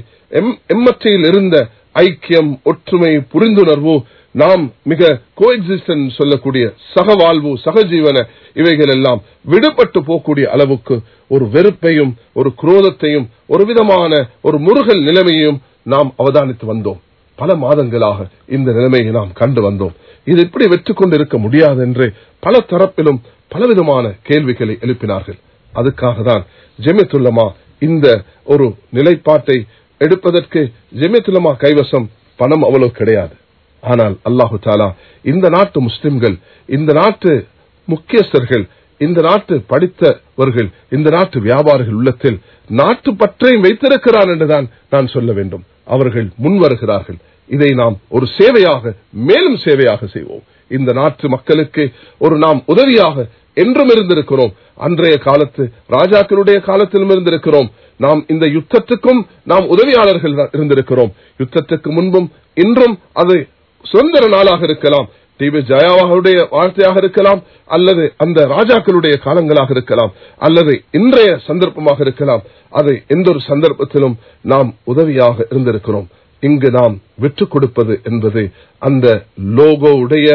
Speaker 1: எம்மற்றையில் இருந்த ஐக்கியம் ஒற்றுமை புரிந்துணர்வு நாம் மிக கோஎக்ஸிஸ்டன் சொல்லக்கூடிய சகவாழ்வு சகஜீவன இவைகள் எல்லாம் விடுபட்டு போகக்கூடிய அளவுக்கு ஒரு வெறுப்பையும் ஒரு குரோதத்தையும் ஒரு விதமான ஒரு முருகல் நிலைமையையும் நாம் அவதானித்து வந்தோம். பல மாதங்களாக இந்த நிலைமையை நாம் கண்டு வந்தோம். இது இப்படி வெற்றி கொண்டிருக்க முடியாது என்று பல தரப்பிலும் பலவிதமான கேள்விகளை எழுப்பினார்கள். அதுக்காக தான் ஜெமித்துல்லமா இந்த ஒரு நிலைப்பாட்டை எடுப்பதற்கு ஜெமித்துல்லமா கைவசம் பணம் அவ்வளவு கிடையாது. ஆனால் அல்லாஹு தாலா இந்த நாட்டு முஸ்லிம்கள் இந்த நாட்டு முக்கியஸ்தர்கள் இந்த நாட்டு படித்தவர்கள் இந்த நாட்டு வியாபாரிகள் உள்ளத்தில் நாட்டு பற்றையும் வைத்திருக்கிறார் என்றுதான் நான் சொல்ல வேண்டும். அவர்கள் முன் வருகிறார்கள் இதை நாம் ஒரு சேவையாக மேலும் சேவையாக செய்வோம். இந்த நாட்டு மக்களுக்கு ஒரு நாம் உதவியாக என்றும் இருந்திருக்கிறோம். அன்றைய காலத்து ராஜாக்களுடைய காலத்திலும் இருந்திருக்கிறோம். நாம் இந்த யுத்தத்துக்கும் நாம் உதவியாளர்கள் இருந்திருக்கிறோம். யுத்தத்துக்கு முன்பும் இன்றும் அது சுதந்திர நாளாக இருக்கலாம். டிவி ஜயாவுடைய வார்த்தையாக இருக்கலாம் அல்லது அந்த ராஜாக்களுடைய காலங்களாக இருக்கலாம் அல்லது இன்றைய சந்தர்ப்பமாக இருக்கலாம் அதை எந்த ஒரு சந்தர்ப்பத்திலும் நாம் உதவியாக இருந்திருக்கிறோம். இங்கு நாம் விட்டுக் கொடுப்பது என்பது அந்த லோகோவுடைய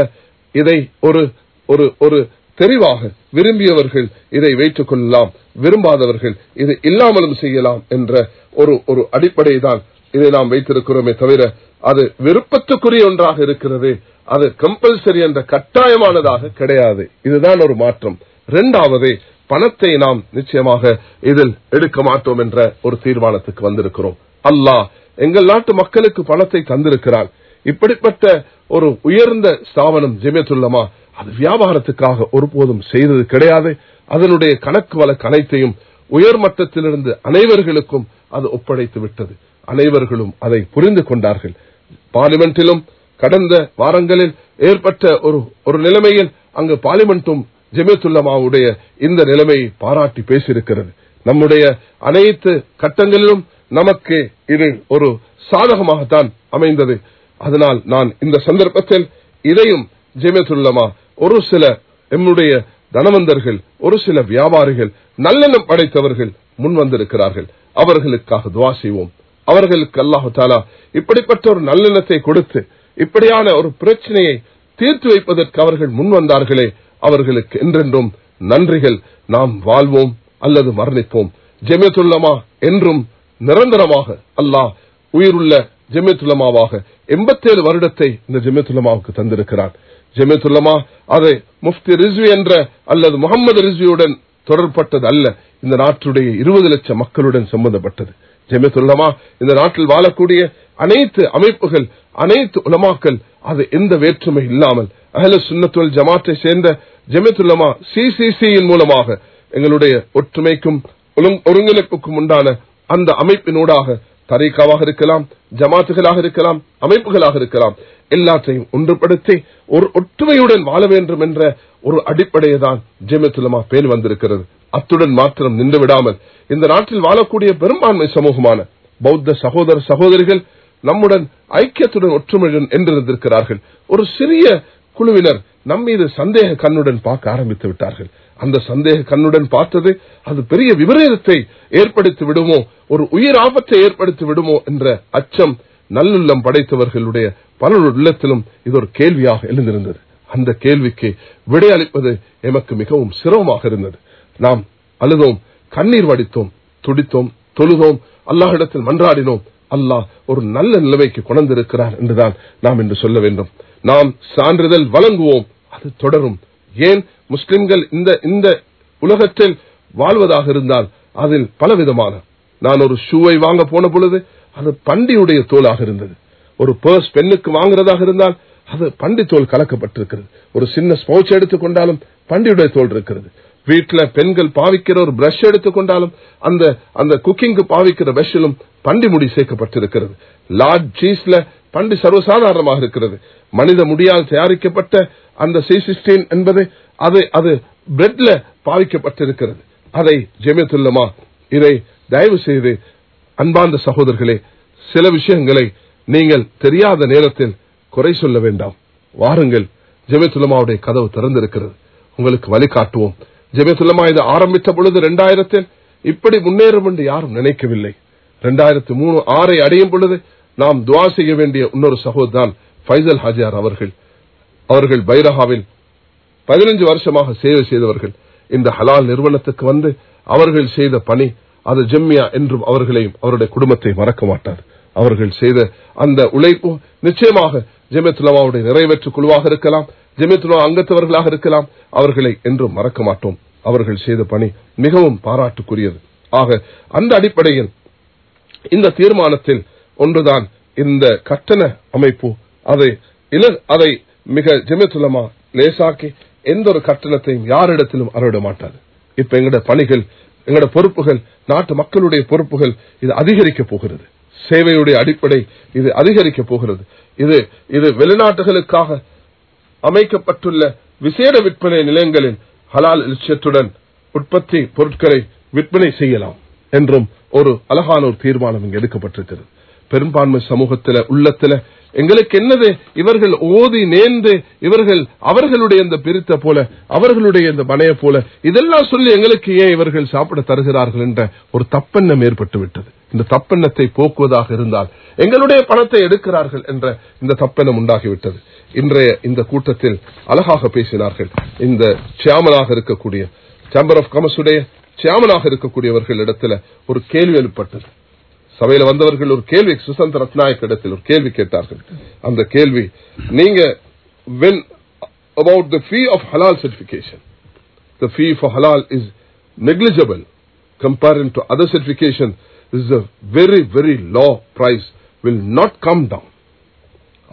Speaker 1: இதை ஒரு ஒரு ஒரு தெரிவாக விரும்பியவர்கள் இதை வைத்துக் கொள்ளலாம் விரும்பாதவர்கள் இது இல்லாமலும் செய்யலாம் என்ற ஒரு ஒரு அடிப்படை தான் இதை நாம் வைத்திருக்கிறோமே தவிர அது விருப்பத்துக்குரிய ஒன்றாக இருக்கிறது. அது கம்பல்சரி என்ற கட்டாயமானதாக கிடையாது. இதுதான் ஒரு மாற்றம். இரண்டாவது பணத்தை நாம் நிச்சயமாக இதில் எடுக்க மாட்டோம் என்ற ஒரு தீர்மானத்துக்கு வந்திருக்கிறோம். அல்லாஹ் எங்கள் நாட்டு மக்களுக்கு பணத்தை தந்திருக்கிறான். இப்படிப்பட்ட ஒரு உயர்ந்த ஸ்தாபனம் ஜெமியத்துள்ளமா அது வியாபாரத்துக்காக ஒருபோதும் செய்தது கிடையாது. அதனுடைய கணக்கு வழக்கு அனைத்தையும் உயர்மட்டத்திலிருந்து அனைவர்களுக்கும் அது ஒப்படைத்து விட்டது. அனைவர்களும் அதை புரிந்து கொண்டார்கள். பார்லிமெண்டிலும் கடந்த வாரங்களில் ஏற்பட்ட ஒரு ஒரு நிலைமையில் அங்கு பார்லிமெண்டும் ஜெமியத்துல்லமாவுடைய இந்த நிலைமையை பாராட்டி பேசியிருக்கிறது. நம்முடைய அனைத்து கட்டங்களிலும் நமக்கு இது ஒரு சாதகமாகத்தான் அமைந்தது. அதனால் நான் இந்த சந்தர்ப்பத்தில் இதையும் ஜெமியத்துல்லமா ஒரு சில எம்முடைய தனவந்தர்கள் ஒரு சில வியாபாரிகள் நல்லெண்ணம் படைத்தவர்கள் முன் வந்திருக்கிறார்கள் அவர்களுக்காக துவா செய்வோம். அவர்களுக்கு அல்லாஹு தாலா இப்படிப்பட்ட ஒரு நல்லெண்ணத்தை கொடுத்து இப்படியான ஒரு பிரச்சனையை தீர்த்து வைப்பதற்கு அவர்கள் முன் வந்தார்களே அவர்களுக்கு என்றென்றும் நன்றிகள். நாம் வாழ்வோம் அல்லது மரணிப்போம். ஜெமியத்துல்லமா என்றும் நிரந்தரமாக அல்லாஹ் உயிருள்ள ஜெமியத்துல்லமாவாக எண்பத்தேழு வருடத்தை இந்த ஜெமியத்துல்லமாவுக்கு தந்திருக்கிறான். ஜெமியத்துல்லமா அதை முஃப்தி ரிஸ்வி என்ற அல்லது முகமது ரிஸ்வியுடன் தொடர்பட்டது அல்ல இந்த நாட்டுடைய இருபது லட்சம் மக்களுடன் சம்பந்தப்பட்டது. ஜெமியத்துல்லமா இந்த நாட்டில் வாழக்கூடிய அனைத்து அமைப்புகள் அனைத்து உலமாக்கள் அது எந்த வேற்றுமை இல்லாமல் அகல சுன்னத்துவல் ஜமாத்தை சேர்ந்த ஜெமியத்துல்லமா சிசிசியின் மூலமாக எங்களுடைய ஒற்றுமைக்கும் ஒருங்கிணைப்புக்கும் உண்டான அந்த அமைப்பினூடாக தரீக்காவாக இருக்கலாம் ஜமாத்துகளாக இருக்கலாம் அமைப்புகளாக இருக்கலாம் எல்லாத்தையும் ஒன்றுபடுத்தி ஒரு ஒற்றுமையுடன் வாழ வேண்டும் என்ற ஒரு அடிப்படையை தான் ஜெமித்துலமா பேர் வந்திருக்கிறது. அத்துடன் மாத்திரம் நின்று விடாமல் இந்த நாட்டில் வாழக்கூடிய பெரும்பான்மை சமூகமான பௌத்த சகோதர சகோதரிகள் நம்முடன் ஐக்கியத்துடன் ஒற்றுமையுடன் என்றிருந்திருக்கிறார்கள். ஒரு சிறிய குழுவினர் நம் மீது சந்தேக கண்ணுடன் பார்க்க ஆரம்பித்து விட்டார்கள். அந்த சந்தேக கண்ணுடன் பார்த்தது அது பெரிய விபரீதத்தை ஏற்படுத்தி விடுமோ ஒரு உயிர் ஆபத்தை ஏற்படுத்தி விடுமோ என்ற அச்சம் நல்லுள்ளம் படைத்தவர்களுடைய பல உள்ளத்திலும் இது ஒரு கேள்வியாக எழுந்திருந்தது. அந்த கேள்விக்கு விடையளிப்பது எமக்கு மிகவும் சிரமமாக இருந்தது. நாம் அழுதோம் கண்ணீர் வடித்தோம் துடித்தோம் தொழுதோம் அல்லாஹிடத்தில் மன்றாடினோம். அல்லாஹ் ஒரு நல்ல நிலைமைக்கு கொண்டிருக்கிறார் என்றுதான் நாம் இன்று சொல்ல வேண்டும். நாம் சான்றிதழ் வழங்குவோம் அது தொடரும். ஏன்? முஸ்லிம்கள் இந்த இந்த உலகத்தில் வாழ்வதாக இருந்தால் அதில் பலவிதமான நான் ஒரு ஷூவை வாங்க போன பொழுது அது பண்டியுடைய தோலாக இருந்தது. ஒரு பர்ஸ் பெண்ணுக்கு வாங்குறதாக இருந்தால் அது பண்டி தோல் கலக்கப்பட்டிருக்கிறது. ஒரு சின்ன ஸ்பவுச் எடுத்துக்கொண்டாலும் பண்டியுடைய தோல் இருக்கிறது. வீட்டுல பெண்கள் பாவிக்கிற ஒரு பிரஷ் எடுத்துக்கொண்டாலும் அந்த அந்த குக்கிங்கு பாவிக்கிற பிரஷிலும் பண்டி முடி சேர்க்கப்பட்டிருக்கிறது. லார்ஜ் சீஸ்ல பண்டி சர்வசாதாரணமாக இருக்கிறது. மனித முடியால் தயாரிக்கப்பட்ட அந்த சிசிஸ்டீன் என்பது அது அது பிரெட்ல பாவிக்கப்பட்டிருக்கிறது. அதை ஜெமியத்துல்லமா இதை தயவு செய்து அன்பார்ந்த சகோதரர்களே சில விஷயங்களை நீங்கள் தெரியாத நேரத்தில் குறை சொல்ல வேண்டாம். வாருங்கள் ஜெமியத்துல்லமாவுடைய கதவு திறந்திருக்கிறது. உங்களுக்கு வழிகாட்டுவோம். ஜெமியத்துல்லமா இதை ஆரம்பித்த பொழுது இரண்டாயிரத்தில் இப்படி முன்னேறும் என்று யாரும் நினைக்கவில்லை. இரண்டாயிரத்தி மூணு ஆறை அடையும் பொழுது நாம் துவா செய்ய வேண்டிய இன்னொரு சகோதரன் ஃபைசல் ஹாஜியார் அவர்கள் அவர்கள் பைரஹாவில் பதினஞ்சு வருஷமாக சேவை செய்தவர்கள். இந்த ஹலால் நிறுவனத்துக்கு வந்து அவர்கள் செய்த பணி அது ஜெம்மியா என்றும் அவர்களையும் அவருடைய குடும்பத்தை மறக்க மாட்டார் அவர்கள் செய்த அந்த உழைப்பும் நிச்சயமாக ஜெமியத்துலமாவுடைய நிறைவேற்று குழுவாக இருக்கலாம். ஜெமியத்துலமா அங்கத்தவர்களாக இருக்கலாம். அவர்களை என்றும் மறக்க மாட்டோம். அவர்கள் செய்த பணி மிகவும் பாராட்டுக்குரியது. ஆக அந்த அடிப்படையில் இந்த தீர்மானத்தில் ஒன்றுதான் இந்த கட்டண அமைப்பு. அதை இல- அதை மிக ஜெமித்துலமா லேசாக்கி எந்த ஒரு கட்டணத்தையும் யாரிடத்திலும் அறவிட மாட்டாது. இப்ப எங்கட பணிகள் எங்கட பொறுப்புகள் நாட்டு மக்களுடைய பொறுப்புகள் இது அதிகரிக்க போகிறது. சேவையுடைய அடிப்படை இது அதிகரிக்க போகிறது. இது இது வெளிநாட்டுகளுக்காக அமைக்கப்பட்டுள்ள விசேட விற்பனை நிலையங்களில் ஹலால் லட்சியத்துடன் உற்பத்தி பொருட்களை விற்பனை செய்யலாம் என்றும் ஒரு அழகான ஒரு தீர்மானம் இங்கு எடுக்கப்பட்டிருக்கிறது. பெரும்பான்மை சமூகத்தில உள்ளத்துல எங்களுக்கு என்னது? இவர்கள் ஓதி நேர்ந்து இவர்கள் அவர்களுடைய இந்த பிரித்த போல அவர்களுடைய இந்த மனைய போல இதெல்லாம் சொல்லி எங்களுக்கு ஏன் இவர்கள் சாப்பிட தருகிறார்கள் என்ற ஒரு தப்பெண்ணம் ஏற்பட்டு விட்டது இந்த தப்பெண்ணத்தை போக்குவதாக இருந்தால் எங்களுடைய பணத்தை எடுக்கிறார்கள் என்ற இந்த தப்பெண்ணம் உண்டாகிவிட்டது. இன்றைய இந்த கூட்டத்தில் அழகாக பேசினார்கள். இந்த சியாமனாக இருக்கக்கூடிய சேம்பர் ஆஃப் காமர்ஸ் உடைய சியாமனாக இருக்கக்கூடியவர்கள் இடத்துல ஒரு கேள்வி எழுப்பட்டது சபையில வந்தவர்கள் ஒரு கேள்வி சுசந்த் ரத்நாயக் இடத்தில் ஒரு கேள்வி கேட்டார்கள். அந்த கேள்வி நீங்க when about the fee of halal certification the fee for halal is negligible comparing to other certification this is a very very low price will not come down.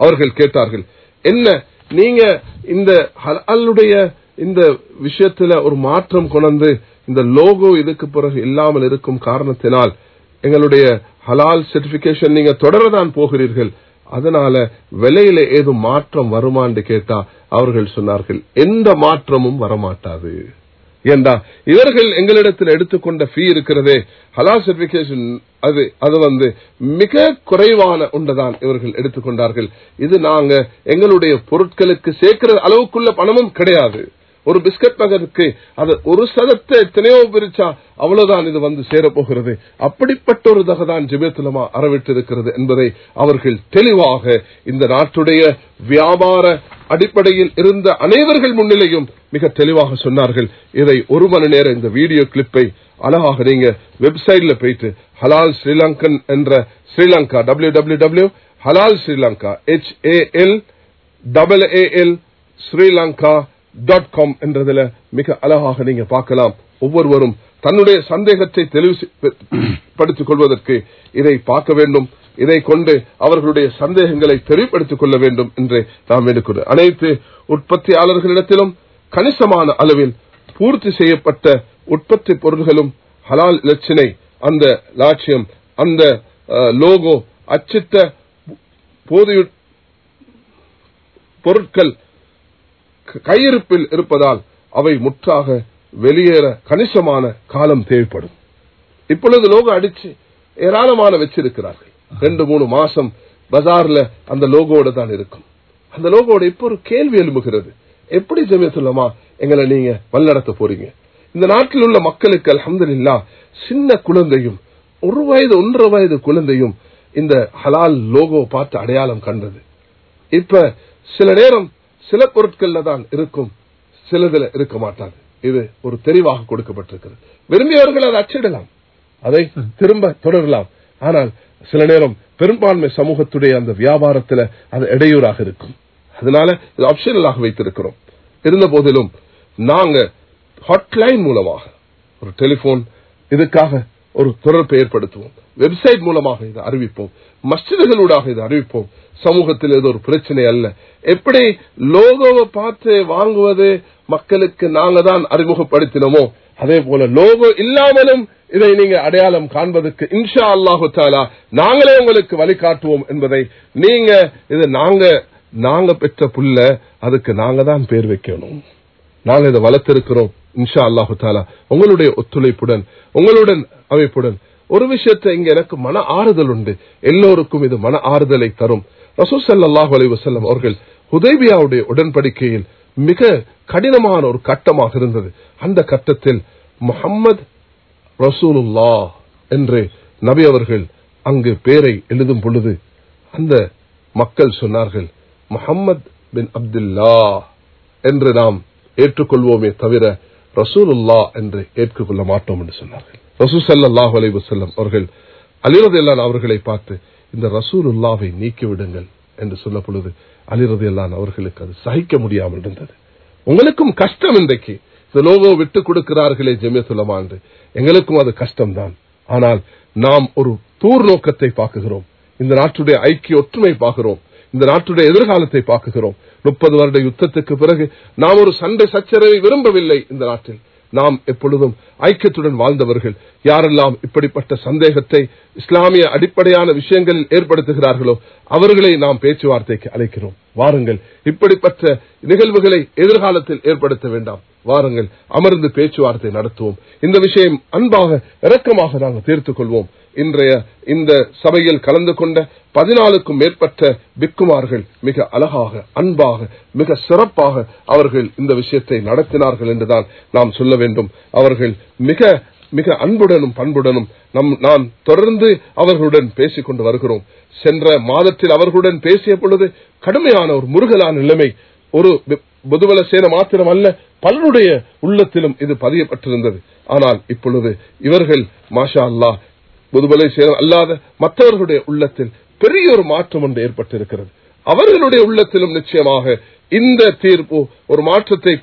Speaker 1: அவர்கள் கேட்டார்கள் என்ன? நீங்க இந்த ஹலாலுடைய இந்த விஷயத்துல ஒரு மாற்றம் கொண்டு இந்த லோகோ இதுக்கு பிறகு இல்லாமல் இருக்கும் காரணத்தினால் எங்களுடைய ஹலால் சர்டிபிகேஷன் நீங்க தொடரதான் போகிறீர்கள். அதனால விலையில ஏதும் மாற்றம் வருமான்னு கேட்டா அவர்கள் சொன்னார்கள் எந்த மாற்றமும் வரமாட்டாது. ஏண்டா? இவர்கள் எங்களிடத்தில் எடுத்துக்கொண்ட ஃபீ இருக்கிறதே. ஹலால் சர்டிபிகேஷன் அது அது வந்து மிக குறைவான ஒன்றுதான் இவர்கள் எடுத்துக்கொண்டார்கள். இது நாங்க எங்களுடைய பொருட்களுக்கு சேர்க்கிற அளவுக்குள்ள பணமும் கிடையாது. ஒரு பிஸ்கட் நகருக்கு அது ஒரு சதத்தை எத்தனையோ பிரிச்சா அவ்வளவுதான் இது வந்து சேரப்போகிறது. அப்படிப்பட்ட ஒரு தகதான் ஜிபேத்துலமா அறவிட்டிருக்கிறது என்பதை அவர்கள் தெளிவாக இந்த நாட்டுடைய வியாபார அடிப்படையில் இருந்த அனைவர்கள் முன்னிலையும் மிக தெளிவாக சொன்னார்கள். இதை ஒரு மணி நேரம் இந்த வீடியோ கிளிப்பை அழகாக நீங்க வெப்சைட்ல போயிட்டு ஹலால் ஸ்ரீலங்கன் என்ற ஸ்ரீலங்கா டபிள்யூ டபிள்யூ டபிள்யூ ஹலால் Sri Lanka H A L double A L Sri Lanka dot com என்றதுல மிக அழகாக நீங்க பார்க்கலாம். ஒவ்வொருவரும் தன்னுடைய சந்தேகத்தை தெளிவுபடுத்திக் கொள்வதற்கு இதை பார்க்க வேண்டும். இதை கொண்டு அவர்களுடைய சந்தேகங்களை தெளிவுபடுத்திக் கொள்ள வேண்டும் என்று நாம் எடுக்கிறோம் அனைத்து உற்பத்தியாளர்களிடத்திலும் கணிசமான அளவில் பூர்த்தி செய்யப்பட்ட உற்பத்தி பொருள்களும் ஹலால் இலச்சினை அந்த லாட்சியம் அந்த லோகோ அச்சிட்ட போதிய பொருட்கள் கையிருப்பில் இருப்பதால் அவை முற்றாக வெளியேற கணிசமான காலம் தேவைப்படும். இப்பொழுது லோகோ அடிச்சு ஏராளமான வச்சிருக்கிறார்கள். ரெண்டு மூணு மாசம் பஜார்ல அந்த லோகோட தான் இருக்கும். அந்த லோகோட இப்ப ஒரு கேள்வி எழும்புகிறது. எப்படி ஜமியத்துள்ளமா எங்களை நீங்க வழிநடத்த போறீங்க? இந்த நாட்டில் உள்ள மக்களுக்கு அலமதுல்லா சின்ன குழந்தையும் ஒரு வயது ஒன்றரை வயது குழந்தையும் இந்த ஹலால் லோகோ பார்த்து அடையாளம் கண்டது. இப்ப சில நேரம் சில பொருட்கள்ல தான் இருக்கும் சிலதுல இருக்க மாட்டாது. இது ஒரு தெளிவாக கொடுக்கப்பட்டிருக்கிறது. விரும்பியவர்கள் அதை அச்சிடலாம். அதை திரும்ப தொடரலாம். ஆனால் சில நேரம் பெரும்பான்மை சமூகத்துடைய அந்த வியாபாரத்துல அது இடையூறாக இருக்கும். அதனால இது ஆப்ஷனலாக வைத்திருக்கிறோம். இருந்த போதிலும் நாங்க ஹாட்லைன் மூலமாக ஒரு டெலிபோன் இதுக்காக ஒரு தொடர்பை ஏற்படுத்துவோம். வெப்சைட் மூலமாக இதை அறிவிப்போம். மஸ்ஜிதுகளூடாக இதை அறிவிப்போம். சமூகத்தில் ஏதோ ஒரு பிரச்சனை அல்ல. எப்படி லோகோவை பார்த்து வாங்குவது மக்களுக்கு நாங்க தான் அறிமுகப்படுத்தினோமோ அதே போல லோகோ இல்லாமலும் இதை நீங்க அடையாளம் காண்பதற்கு இன்ஷா அல்லாஹு தாலா நாங்களே உங்களுக்கு வழிகாட்டுவோம் என்பதை நீங்க இது நாங்க நாங்க பெற்ற புள்ள அதுக்கு நாங்க தான் பேர் வைக்கணும். நாங்க இதை வளர்த்திருக்கிறோம் இன்ஷா அல்லாஹு தாலா உங்களுடைய ஒத்துழைப்புடன் உங்களுடன் அமைப்புடன். ஒரு விஷயத்தை இங்க எனக்கு மன ஆறுதல் உண்டு. எல்லோருக்கும் இது மன ஆறுதலை தரும். ரசூல் ஸல்லல்லாஹு அலி வசல்லம் அவர்கள் ஹுதைபியாவுடைய உடன்படிக்கையில் மிக கடினமான ஒரு கட்டமாக இருந்தது. அந்த கட்டத்தில் முகம்மது ரசூலுல்லா என்று நபி அவர்கள் அங்கு பேரை எழுதும் பொழுது அந்த மக்கள் சொன்னார்கள் முகம்மது பின் அப்துல்லா என்று நாம் ஏற்றுக்கொள்வோமே தவிர ரசூலுல்லா என்று ஏற்றுக்கொள்ள மாட்டோம் என்று சொன்னார்கள். ரசூல் ஸல்லல்லாஹு அலைவசல்லம் அவர்கள் அலிரதியல்லான் அவர்களை பார்த்து இந்த ரசூலுல்லாவை நீக்கிவிடுங்கள் என்று சொன்ன பொழுது அலிரதியல்லான் அவர்களுக்கு அது சகிக்க முடியாமல் இருந்தது. உங்களுக்கும் கஷ்டம் இன்றைக்கு. இந்த லோகோ விட்டு கொடுக்கிறார்களே ஜெமியத்துலமா என்று. எங்களுக்கும் அது கஷ்டம்தான். ஆனால் நாம் ஒரு தூர் நோக்கத்தை பார்க்குகிறோம். இந்த நாட்டுடைய ஐக்கிய ஒற்றுமை பார்க்கிறோம். இந்த நாட்டுடைய எதிர்காலத்தை பார்க்குகிறோம். முப்பது வருட யுத்தத்துக்கு பிறகு நாம் ஒரு சண்டை சச்சரவை விரும்பவில்லை இந்த நாட்டில். நாம் எப்பொழுதும் ஐக்கியத்துடன் வாழ்ந்தவர்கள். யாரெல்லாம் இப்படிப்பட்ட சந்தேகத்தை இஸ்லாமிய அடிப்படையான விஷயங்களில் ஏற்படுத்துகிறார்களோ அவர்களை நாம் பேச்சுவார்த்தைக்கு அழைக்கிறோம். வாருங்கள் இப்படிப்பட்ட நிகழ்வுகளை எதிர்காலத்தில் ஏற்படுத்த வேண்டாம். வாருங்கள் அமர்ந்து பேச்சுவார்த்தை நடத்துவோம். இந்த விஷயம் அன்பாக இரக்கமாக நாங்கள் தீர்த்துக் கொள்வோம். இன்றைய இந்த சபையில் கலந்து கொண்ட பதினாலுக்கும் மேற்பட்ட பிக்குமார்கள் மிக அழகாக அன்பாக மிக சிறப்பாக அவர்கள் இந்த விஷயத்தை நடத்தினார்கள் என்றுதான் நாம் சொல்ல வேண்டும். அவர்கள் மிக மிக அன்புடனும் பண்புடனும் நம் நாம் தொடர்ந்து அவர்களுடன் பேசிக் கொண்டு வருகிறோம். சென்ற மாதத்தில் அவர்களுடன் பேசிய பொழுது கடுமையான ஒரு முருகலான நிலைமை ஒரு புதுவல சேன மாத்திரம் அல்ல பலருடைய உள்ளத்திலும் இது பதியப்பட்டிருந்தது. ஆனால் இப்பொழுது இவர்கள் மாஷா அல்லா புதுபலை சேனம் அல்லாத மற்றவர்களுடைய உள்ளத்தில் பெரிய ஒரு மாற்றம் ஒன்று ஏற்பட்டிருக்கிறது. அவர்களுடைய உள்ளத்திலும் நிச்சயமாக இந்த தீர்ப்பு ஒரு மாற்றத்தை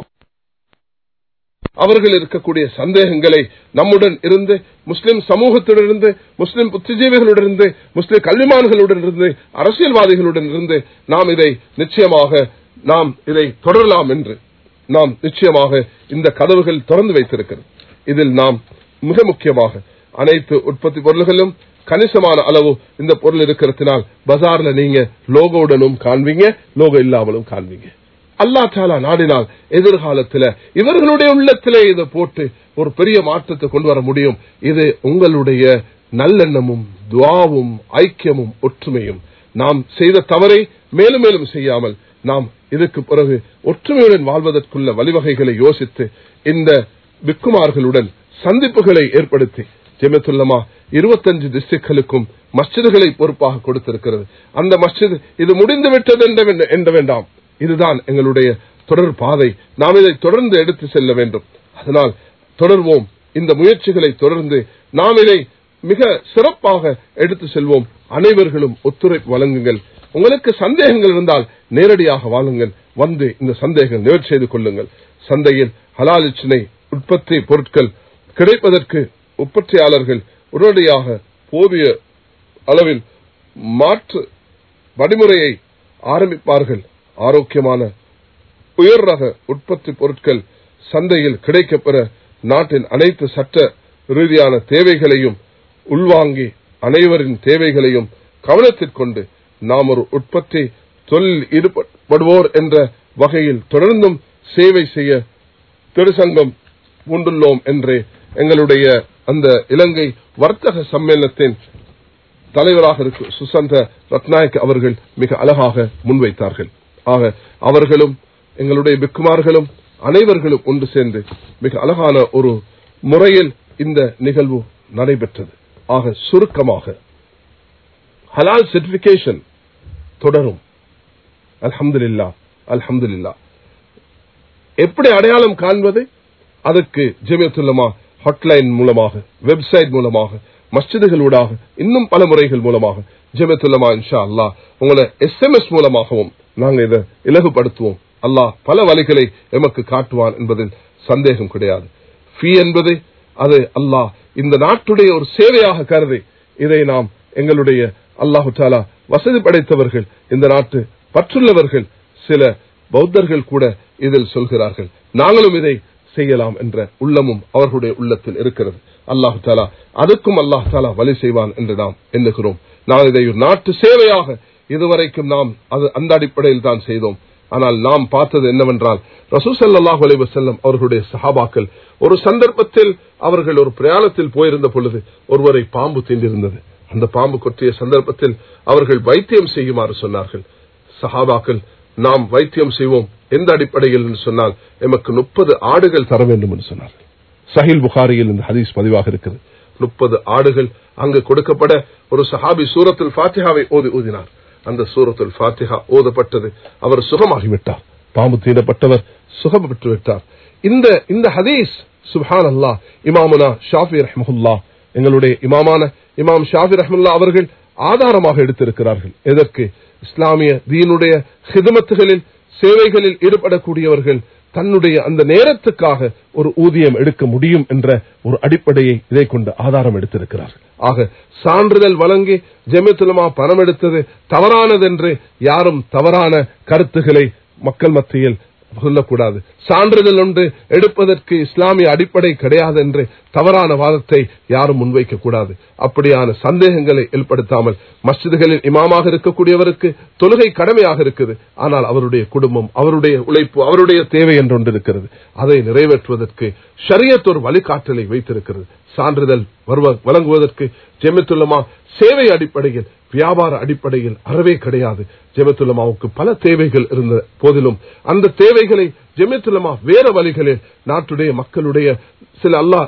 Speaker 1: அவர்கள் இருக்கக்கூடிய சந்தேகங்களை நம்முடன் இருந்து முஸ்லிம் சமூகத்திடமிருந்து முஸ்லிம் புத்திஜீவிகளிடமிருந்து முஸ்லிம் கல்விமான்களுடன் இருந்து அரசியல்வாதிகளுடன் இருந்து நாம் இதை நிச்சயமாக நாம் இதை தொடரலாம் என்று நாம் நிச்சயமாக இந்த கதவுகள் திறந்து வைத்திருக்கிறது இதில் நாம் மிக முக்கியமாக அனைத்து உற்பத்தி பொருள்களும் கணிசமான அளவு இந்த பொருள் இருக்கிறதுனால் பஜார்ல நீங்க லோகோடனும் காண்பீங்க லோகோ இல்லாமலும் காண்பீங்க. அல்லா தாலா நாடினால் எதிர்காலத்தில் இவர்களுடைய உள்ளத்திலே இதை போட்டு ஒரு பெரிய மாற்றத்தை கொண்டு வர முடியும். இது உங்களுடைய நல்லெண்ணமும் துவாவும் ஐக்கியமும் ஒற்றுமையும். நாம் செய்த தவறை மேலும் மேலும் செய்யாமல் நாம் இதுக்கு பிறகு ஒற்றுமையுடன் வாழ்வதற்குள்ள வழிவகைகளை யோசித்து இந்த விக்குமார்களுடன் சந்திப்புகளை ஏற்படுத்தி ஜெமத்துல்லமா இருபத்தஞ்சு டிஸ்ட்ரிக்ட்களுக்கும் மஸ்ஜிதுகளை பொறுப்பாக கொடுத்திருக்கிறது. அந்த மஸ்ஜித் இது முடிந்து விட்டது என்ற வேண்டாம். இதுதான் எங்களுடைய தொடர் பாதை. நாம் இதை தொடர்ந்து எடுத்து செல்ல வேண்டும். அதனால் தொடர்வோம். இந்த முயற்சிகளை தொடர்ந்து நாம் இதை மிக சிறப்பாக எடுத்து செல்வோம். அனைவர்களும் ஒத்துழைப்பு வழங்குங்கள். உங்களுக்கு சந்தேகங்கள் இருந்தால் நேரடியாக வாழுங்கள். வந்து இந்த சந்தேகங்கள் நிவர்த்தி செய்து கொள்ளுங்கள். சந்தையில் ஹலாலிச்சினை உற்பத்தி பொருட்கள் கிடைப்பதற்கு உற்பத்தியாளர்கள் உடனடியாக போதிய அளவில் மாற்று வழிமுறையை ஆரம்பிப்பார்கள். ஆரோக்கியமான உயர் ரக உற்பத்தி பொருட்கள் சந்தையில் கிடைக்கப்பெற நாட்டின் அனைத்து சட்ட ரீதியான தேவைகளையும் உள்வாங்கி அனைவரின் தேவைகளையும் கவனத்திற்கொண்டு நாம் ஒரு உற்பத்தி தொழில் ஈடுபடுவோர் என்ற வகையில் தொடர்ந்தும் சேவை செய்ய திருசங்கம் பூண்டுள்ளோம் என்று எங்களுடைய அந்த இலங்கை வர்த்தக சம்மேளனத்தின் தலைவராக இருக்கும் சுசந்த ரத்நாயக் அவர்கள் மிக அழகாக முன்வைத்தார்கள். ஆக அவர்களும் எங்களுடைய பிக்குமார்களும் அனைவர்களும் ஒன்று சேர்ந்து மிக அழகான ஒரு முறையில் இந்த நிகழ்வு நடைபெற்றது. ஆக சுருக்கமாக ஹலால் சர்டிபிகேஷன் தொடரும். அல்ஹம்துலில்லா அல்ஹம்துலில்லா எப்படி அடையாளம் காண்பது? அதற்கு ஜெமியத்துல்லமா ஹாட்லைன் மூலமாக வெப்சைட் மூலமாக மஸ்ஜிதுகளூடாக இன்னும் பல முறைகள் மூலமாக ஜெமியத்துல்லமா இன்ஷா அல்லா உங்களை எஸ்எம்எஸ் மூலமாகவும் நாங்கள் இதை இலகுபடுத்துவோம் அல்லாஹ் பல வழிகளை எமக்கு காட்டுவான் என்பதில் சந்தேகம் கிடையாது. ஃபீ என்பது அது அல்லாஹ் இந்த நாட்டுடைய ஒரு சேவையாக கருதி இதை நாம் எங்களுடைய அல்லாஹு தாலா வசதி படைத்தவர்கள் இந்த நாட்டு பற்றுள்ளவர்கள் சில பௌத்தர்கள் கூட இதில் சொல்கிறார்கள். நாங்களும் இதை செய்யலாம் என்ற உள்ளமும் அவர்களுடைய உள்ளத்தில் இருக்கிறது. அல்லாஹு தாலா அதுக்கும் அல்லாஹ் தாலா வழி செய்வான் என்று நாம் எண்ணுகிறோம். நாம் இதை ஒரு நாட்டு சேவையாக இதுவரைக்கும் நாம் அது அந்த அடிப்படையில் தான் செய்தோம். ஆனால் நாம் பார்த்தது என்னவென்றால் ரசூசல்லாஹ் அலைஹி வஸல்லம் அவர்களுடைய சஹாபாக்கள் ஒரு சந்தர்ப்பத்தில் அவர்கள் ஒரு பிரயாணத்தில் போயிருந்த பொழுது ஒருவரை பாம்பு தீண்டிருந்தது. அந்த பாம்பு கொற்றிய சந்தர்ப்பத்தில் அவர்கள் வைத்தியம் செய்யுமாறு சொன்னார்கள். சஹாபாக்கள் நாம் வைத்தியம் செய்வோம். எந்த அடிப்படையில்? என்று சொன்னால் எமக்கு முப்பது ஆடுகள் தர வேண்டும் என்று சொன்னார்கள். சஹில் புகாரியில் இந்த ஹதீஸ் பதிவாக இருக்கிறது. முப்பது ஆடுகள் அங்கு கொடுக்கப்பட ஒரு சஹாபி சூரத்துல் பாத்திஹாவை ஓதி ஊதினார். அந்த சூரத்துல் பாத்திஹா ஓதப்பட்டது. அவர் சுகமாகிவிட்டார். பாம்பு தீண்டப்பட்டவர் சுகம் பெற்று விட்டார் இந்த இந்த ஹதீஸ் சுப்ஹான் அல்லாஹ் இமாமுனா ஷாஃபி ரஹமுல்லா எங்களுடைய இமாமான இமாம் ஷாஃபி ரஹ்முல்லா அவர்கள் ஆதாரமாக எடுத்திருக்கிறார்கள். எதற்கு? இஸ்லாமிய தீனுடைய ஹிதமத்துகளில் சேவைகளில் ஈடுபடக்கூடியவர்கள் தன்னுடைய அந்த நேரத்துக்காக ஒரு ஊதியம் எடுக்க முடியும் என்ற ஒரு அடிப்படையை இதை கொண்டு ஆதாரம் எடுத்திருக்கிறார்கள். ஆக சான்றிதழ் வழங்கி ஜெமித்துலமா பணம் எடுத்தது தவறானது என்று யாரும் தவறான கருத்துக்களை மக்கள் மத்தியில் சொல்லக்கூடாது. சான்றிதழ் ஒன்று எடுப்பதற்கு இஸ்லாமிய அடிப்படை கிடையாது என்று தவறான வாதத்தை யாரும் முன்வைக்க கூடாது அப்படியான சந்தேகங்களை ஏற்படுத்தாமல் மஸ்ஜிதுகளில் இமாமாக இருக்கக்கூடியவருக்கு தொழுகை கடமையாக இருக்குது. ஆனால் அவருடைய குடும்பம் அவருடைய உழைப்பு அவருடைய தேவை என்று இருக்கிறது. அதை நிறைவேற்றுவதற்கு ஷரியத் ஒரு வழிகாட்டலை வைத்திருக்கிறது. சான்றிதழ் வழங்குவதற்கு ஜெமித்துல்லமா சேவை அடிப்படையில் வியாபார அடிப்படையில் அறவே கிடையாது. ஜெமித்துல்லமாவுக்கு பல தேவைகள் இருந்த போதிலும் அந்த தேவைகளை ஜெமித்துல்லமா வேற வழிகளில் நாட்டுடைய மக்களுடைய சில அல்லா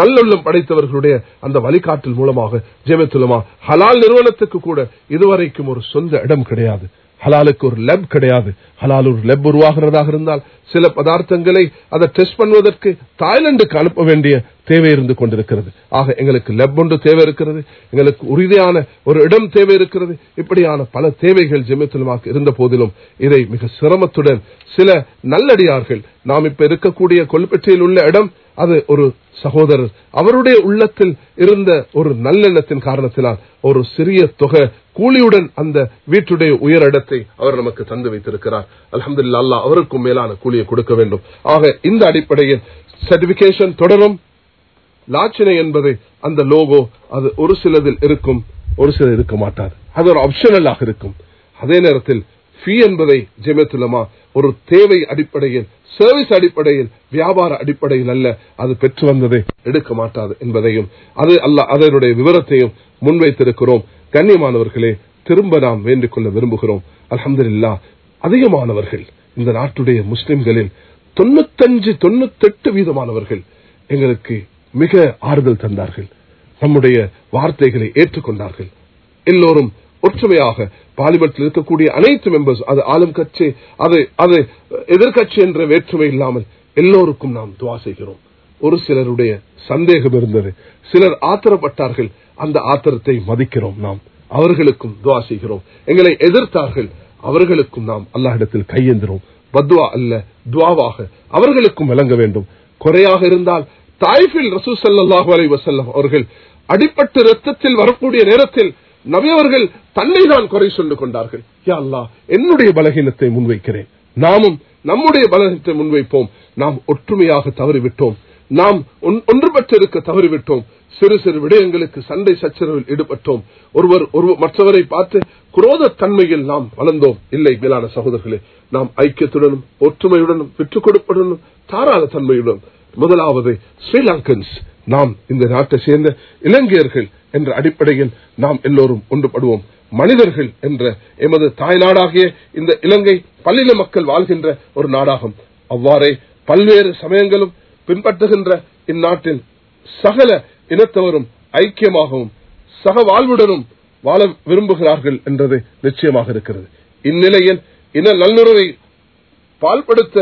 Speaker 1: நல்லுள்ளம் படைத்தவர்களுடைய அந்த வழிகாட்டல் மூலமாக ஜெமித்துல்லமா ஹலால் நிறுவனத்துக்கு கூட இதுவரைக்கும் ஒரு சொந்த இடம் கிடையாது. ஹலாலுக்கு ஒரு லெப் கிடையாது. ஹலால் ஒரு லெப் உருவாகிறதாக இருந்தால் சில பதார்த்தங்களை அதை டெஸ்ட் பண்ணுவதற்கு தாய்லாந்துக்கு அனுப்ப வேண்டிய தேவை இருந்து கொண்டிருக்கிறது. ஆக எங்களுக்கு லெப் ஒன்று தேவை இருக்கிறது. எங்களுக்கு உறுதியான ஒரு இடம் தேவை இருக்கிறது. இப்படியான பல தேவைகள் ஜெமித்தலமாக இருந்த போதிலும் இதை மிக சிரமத்துடன் சில நல்லடியார்கள் நாம் இப்ப இருக்கக்கூடிய கொல்பெற்றியில் உள்ள இடம் அது ஒரு சகோதரர். அவருடைய உள்ளத்தில் இருந்த ஒரு நல்லெண்ணத்தின் காரணத்தினால் ஒரு சிறிய தொகை கூலியுடன் அந்த வீட்டுடைய உயரிடத்தை அவர் நமக்கு தந்து வைத்திருக்கிறார். அலமது அல்லா அவருக்கும் மேலான கூலியை கொடுக்க வேண்டும். ஆக இந்த அடிப்படையில் சர்டிபிகேஷன் தொடரும். லாச்சினை என்பதை அந்த லோகோ அது ஒரு சிலதில் இருக்கும் ஒரு சிலர் இருக்க மாட்டார் அது ஒரு ஆப்ஷனலாக இருக்கும். அதே நேரத்தில் ஃபீ என்பதை ஜெமத்துலமா ஒரு தேவை அடிப்படையில் சர்வீஸ் அடிப்படையில் வியாபார அடிப்படையில் அல்ல அது பெற்று வந்ததை எடுக்க மாட்டாது என்பதையும் அது அல்ல அதனுடைய விவரத்தையும் முன்வைத்திருக்கிறோம். கண்ணியமானவர்களே திரும்ப நாம் வேண்டிக் கொள்ள விரும்புகிறோம். அலமதுல்லா அதிகமானவர்கள் இந்த நாட்டுடைய முஸ்லிம்களில் தொண்ணூத்தஞ்சு தொண்ணூத்தெட்டு வீதமானவர்கள் எங்களுக்கு மிக ஆறுதல் தந்தார்கள். நம்முடைய வார்த்தைகளை ஏற்றுக்கொண்டார்கள். எல்லோரும் ஒற்றுமையாக பார்லிமெண்ட்ல இருக்கக்கூடிய அனைத்து மெம்பர்ஸ் அது ஆளும் கட்சி அது அது எதிர்கட்சி என்ற வேற்றுமை இல்லாமல் எல்லோருக்கும் நாம் துவா செய்கிறோம். ஒரு சிலருடைய சந்தேகம் இருந்தது. சிலர் ஆத்திரப்பட்டார்கள். அந்த ஆத்திரத்தை மதிக்கிறோம் நாம். அவர்களுக்கும் துவா செய்கிறோம். எங்களை எதிர்த்தார்கள். அவர்களுக்கும் நாம் அல்லாஹிடத்தில் கையெந்திரோம் பத்வா அல்ல துவாவாக அவர்களுக்கும் விளங்க வேண்டும். குறையாக இருந்தால் தாய்ஃபில் ரசூ சல்லாஹூ அலை வசல்லம் அவர்கள் அடிப்பட்டு ரத்தத்தில் வரக்கூடிய நேரத்தில் நபியவர்கள் தன்னை தான் குறை சொல்லிக் கொண்டார்கள். யா அல்லா என்னுடைய பலகீனத்தை முன்வைக்கிறேன். நாமும் நம்முடைய பலகீனத்தை முன்வைப்போம். நாம் ஒற்றுமையாக தவறிவிட்டோம். நாம் ஒன்றுபட்டிருக்க தவறிவிட்டோம். சிறு சிறு விடயங்களுக்கு சண்டை சச்சரவில் ஈடுபட்டோம். ஒருவர் ஒரு மற்றவரை பார்த்து குரோத தன்மையில் நாம் வளர்ந்தோம். இல்லை மேலான சகோதரர்களே நாம் ஐக்கியத்துடனும் ஒற்றுமையுடனும் விற்றுக் கொடுப்பதுடனும் தாராள தன்மையுடன் முதலாவது ஸ்ரீலங்கன்ஸ் நாம் இந்த நாட்டை சேர்ந்த இலங்கையர்கள் என்ற அடிப்படையில் நாம் எல்லோரும் ஒன்றுபடுவோம். மனிதர்கள் என்ற எமது தாய்நாடாகிய இந்த இலங்கை பல்லின மக்கள் வாழ்கின்ற ஒரு நாடாகும். அவ்வாறே பல்வேறு சமயங்களும் பின்பற்றுகின்ற இந்நாட்டில் சகல இனத்தவரும் ஐக்கியமாகவும் சக வாழ்வுடனும் வாழ விரும்புகிறார்கள் என்றது நிச்சயமாக இருக்கிறது. இந்நிலையில் இன நல்லுறவை பால்படுத்த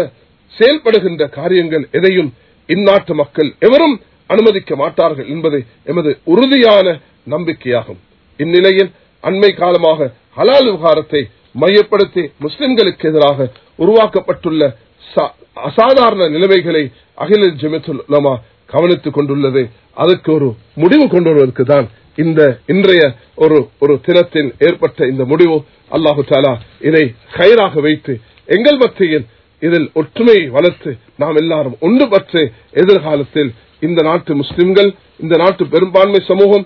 Speaker 1: செயல்படுகின்ற காரியங்கள் எதையும் இந்நாட்டு மக்கள் எவரும் அனுமதிக்க மாட்டார்கள் என்பது எமது உறுதியான நம்பிக்கையாகும். இந்நிலையில் அண்மை காலமாக ஹலால் விவகாரத்தை மையப்படுத்தி முஸ்லிம்களுக்கு எதிராக உருவாக்கப்பட்டுள்ள அசாதாரண நிலைமைகளை அகில ஜெமித்துலமா கவனித்துக் கொண்டுள்ளது. அதுக்கு ஒரு முடிவு கொண்டு வருவதற்கு தான் இந்த இன்றைய ஒரு ஒரு தினத்தில் ஏற்பட்ட இந்த முடிவு. அல்லாஹு தாலா இதை கயிறாக வைத்து எங்கள் மத்தியில் இதில் ஒற்றுமையை வளர்த்து நாம் எல்லாரும் ஒன்றுபட்டு எதிர்காலத்தில் இந்த நாட்டு முஸ்லிம்கள் இந்த நாட்டு பெரும்பான்மை சமூகம்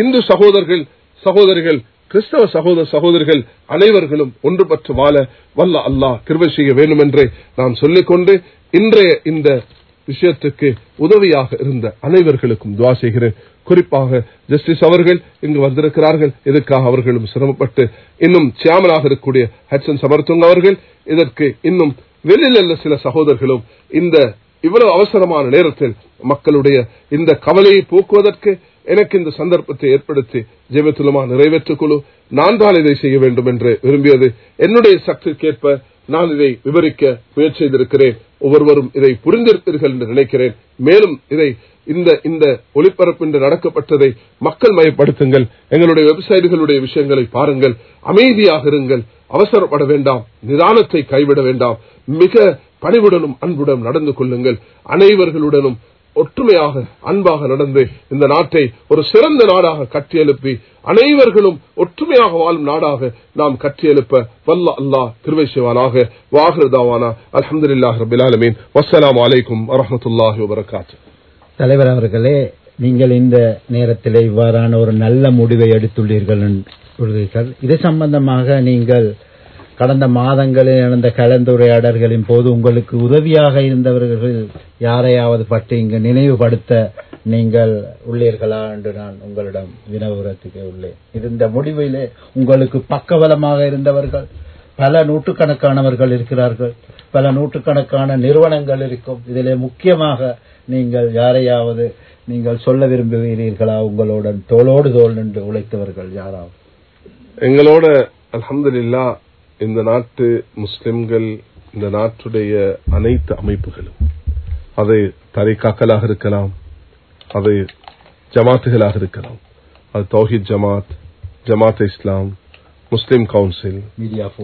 Speaker 1: இந்து சகோதரர்கள் சகோதரிகள் கிறிஸ்தவ சகோதர சகோதரிகள் அனைவர்களும் ஒன்றுபட்டு வாழ வல்ல அல்லாஹ் கிருபை செய்ய வேண்டும் என்று நான் சொல்லிக்கொண்டு இன்றைய இந்த விஷயத்துக்கு உதவியாக இருந்த அனைவர்களுக்கும் துவா செய்கிறேன். குறிப்பாக ஜஸ்டிஸ் அவர்கள் இங்கு வந்திருக்கிறார்கள். இதற்காக அவர்களும் சிரமப்பட்டு இன்னும் சியாமனாக இருக்கக்கூடிய ஹட்சன் சமர்த்துங்க அவர்கள். இதற்கு இன்னும் வெளியில் சில சகோதரர்களும் இந்த இவ்வளவு அவசரமான நேரத்தில் மக்களுடைய இந்த கவலையை போக்குவதற்கு எனக்கு இந்த சந்தர்ப்பத்தை ஏற்படுத்தி ஜெயத்திலுமா நிறைவேற்றுக் குழு நான் தான் இதை செய்ய வேண்டும் என்று விரும்பியது. என்னுடைய சக்திக்கேற்ப நான் இதை விவரிக்க முயற்சி செய்திருக்கிறேன். ஒவ்வொருவரும் இதை புரிந்திருப்பீர்கள் என்று நினைக்கிறேன். மேலும் இதை இந்த இந்த ஒளிபரப்பு என்று நடக்கப்பட்டதை மக்கள் மயப்படுத்துங்கள். எங்களுடைய வெப்சைட்டுகளுடைய விஷயங்களை பாருங்கள். அமைதியாக இருங்கள். அவசரப்பட வேண்டாம். நிதானத்தை கைவிட வேண்டாம். மிக பணிவுடனும் அன்புடன் நடந்து கொள்ளுங்கள். அனைவர்களுடனும் ஒற்றுமையாக அன்பாக நடந்து இந்த நாட்டை ஒரு சிறந்த நாடாக கட்டியெழுப்பி அனைவர்களும் ஒற்றுமையாக வாழும் நாடாக நாம் கட்டியெழுப்ப வல்ல அல்லாஹ் திருவை செய்வானாக. வாகிருதாவானா அலமதுல்லாஹ் ரபிலாலமீன் வசலாம் அலைக்கும் வரமத்துல்லாஹி வபரகாத்து.
Speaker 2: தலைவர் அவர்களே நீங்கள் இந்த நேரத்தில் இவ்வாறான ஒரு நல்ல முடிவை எடுத்துள்ளீர்கள் என்று இது சம்பந்தமாக நீங்கள் கடந்த மாதங்களில் நடந்த கலந்துரையாடல்களின் போது உங்களுக்கு உதவியாக இருந்தவர்கள் யாரையாவது பற்றி இங்கு நினைவுபடுத்த நீங்கள் உள்ளீர்களா என்று நான் உங்களிடம் வினவுறதுக்கு உள்ளேன். இந்த முடிவிலே உங்களுக்கு பக்கபலமாக இருந்தவர்கள் பல நூற்றுக்கணக்கானவர்கள் இருக்கிறார்கள் பல நூற்றுக்கணக்கான நிறுவனங்கள் இருக்கும். இதிலே முக்கியமாக நீங்கள் யாரையாவது நீங்கள் சொல்ல விரும்புகிறீர்களா? உங்களுடன் தோளோடு தோல் நின்று உழைத்தவர்கள் யாராவது?
Speaker 1: எங்களோட அலமதுல்லா இந்த நாட்டு முஸ்லிம்கள் இந்த நாட்டுடைய அனைத்து அமைப்புகளும் அது தரிகாக்களாக இருக்கலாம் அது ஜமாத்துகளாக இருக்கலாம். அது தௌஹித் ஜமாத் ஜமாத் இஸ்லாம் முஸ்லிம் கவுன்சில்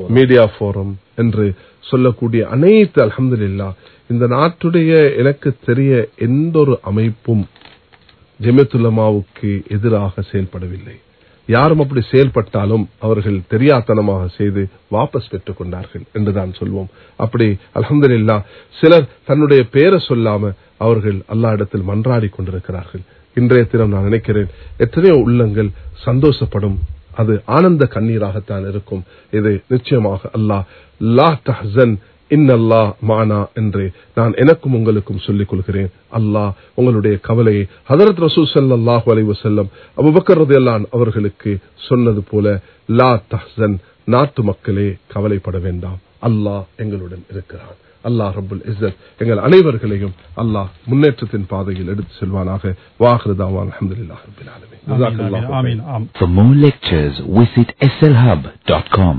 Speaker 2: மீடியா
Speaker 1: போரம் என்று சொல்லக்கூடிய அனைத்து அலமதுல்லா இந்த நாட்டுடைய எனக்கு தெரிய எந்த ஒரு அமைப்பும் ஜெமித்துல்லமாவுக்கு எதிராக செயல்படவில்லை. யாரும் அப்படி செயல்பட்டாலும் அவர்கள் தெரியாத்தனமாக செய்து வாபஸ் பெற்றுக் கொண்டார்கள் என்றுதான் சொல்வோம். அப்படி அலமதுல்லா சிலர் தன்னுடைய பெயரை சொல்லாம அவர்கள் அல்லா இடத்தில் மன்றாடி கொண்டிருக்கிறார்கள். இன்றைய தினம் நான் நினைக்கிறேன் எத்தனையோ உள்ளங்கள் சந்தோஷப்படும். அது ஆனந்த கண்ணீராகத்தான் இருக்கும். இது நிச்சயமாக அல்லாஹ் லா தஹன் இன்னல்லா மானா என்று நான் எனக்கும் உங்களுக்கும் சொல்லிக் கொள்கிறேன். அல்லாஹ் உங்களுடைய கவலையை ஹதரத் ரசூ சல்லாஹு அலை வசல்லம் அபுபக்கர் ரதையல்லான் அவர்களுக்கு சொன்னது போல லா தஹன் நாட்டு மக்களே கவலைப்பட வேண்டாம். அல்லாஹ் எங்களுடன் இருக்கிறான். அல்லாஹ் ரபுல் இஸ்ஸத் எங்கள் அனைவர்களையும் அல்லாஹ் முன்னேற்றத்தின் பாதையில் எடுத்து செல்வானாக. வாஹ்ரதாவான் அஹமதுல்லாஹ் ரபில் ஆலமீன்.
Speaker 3: For more lectures, visit slhub.com.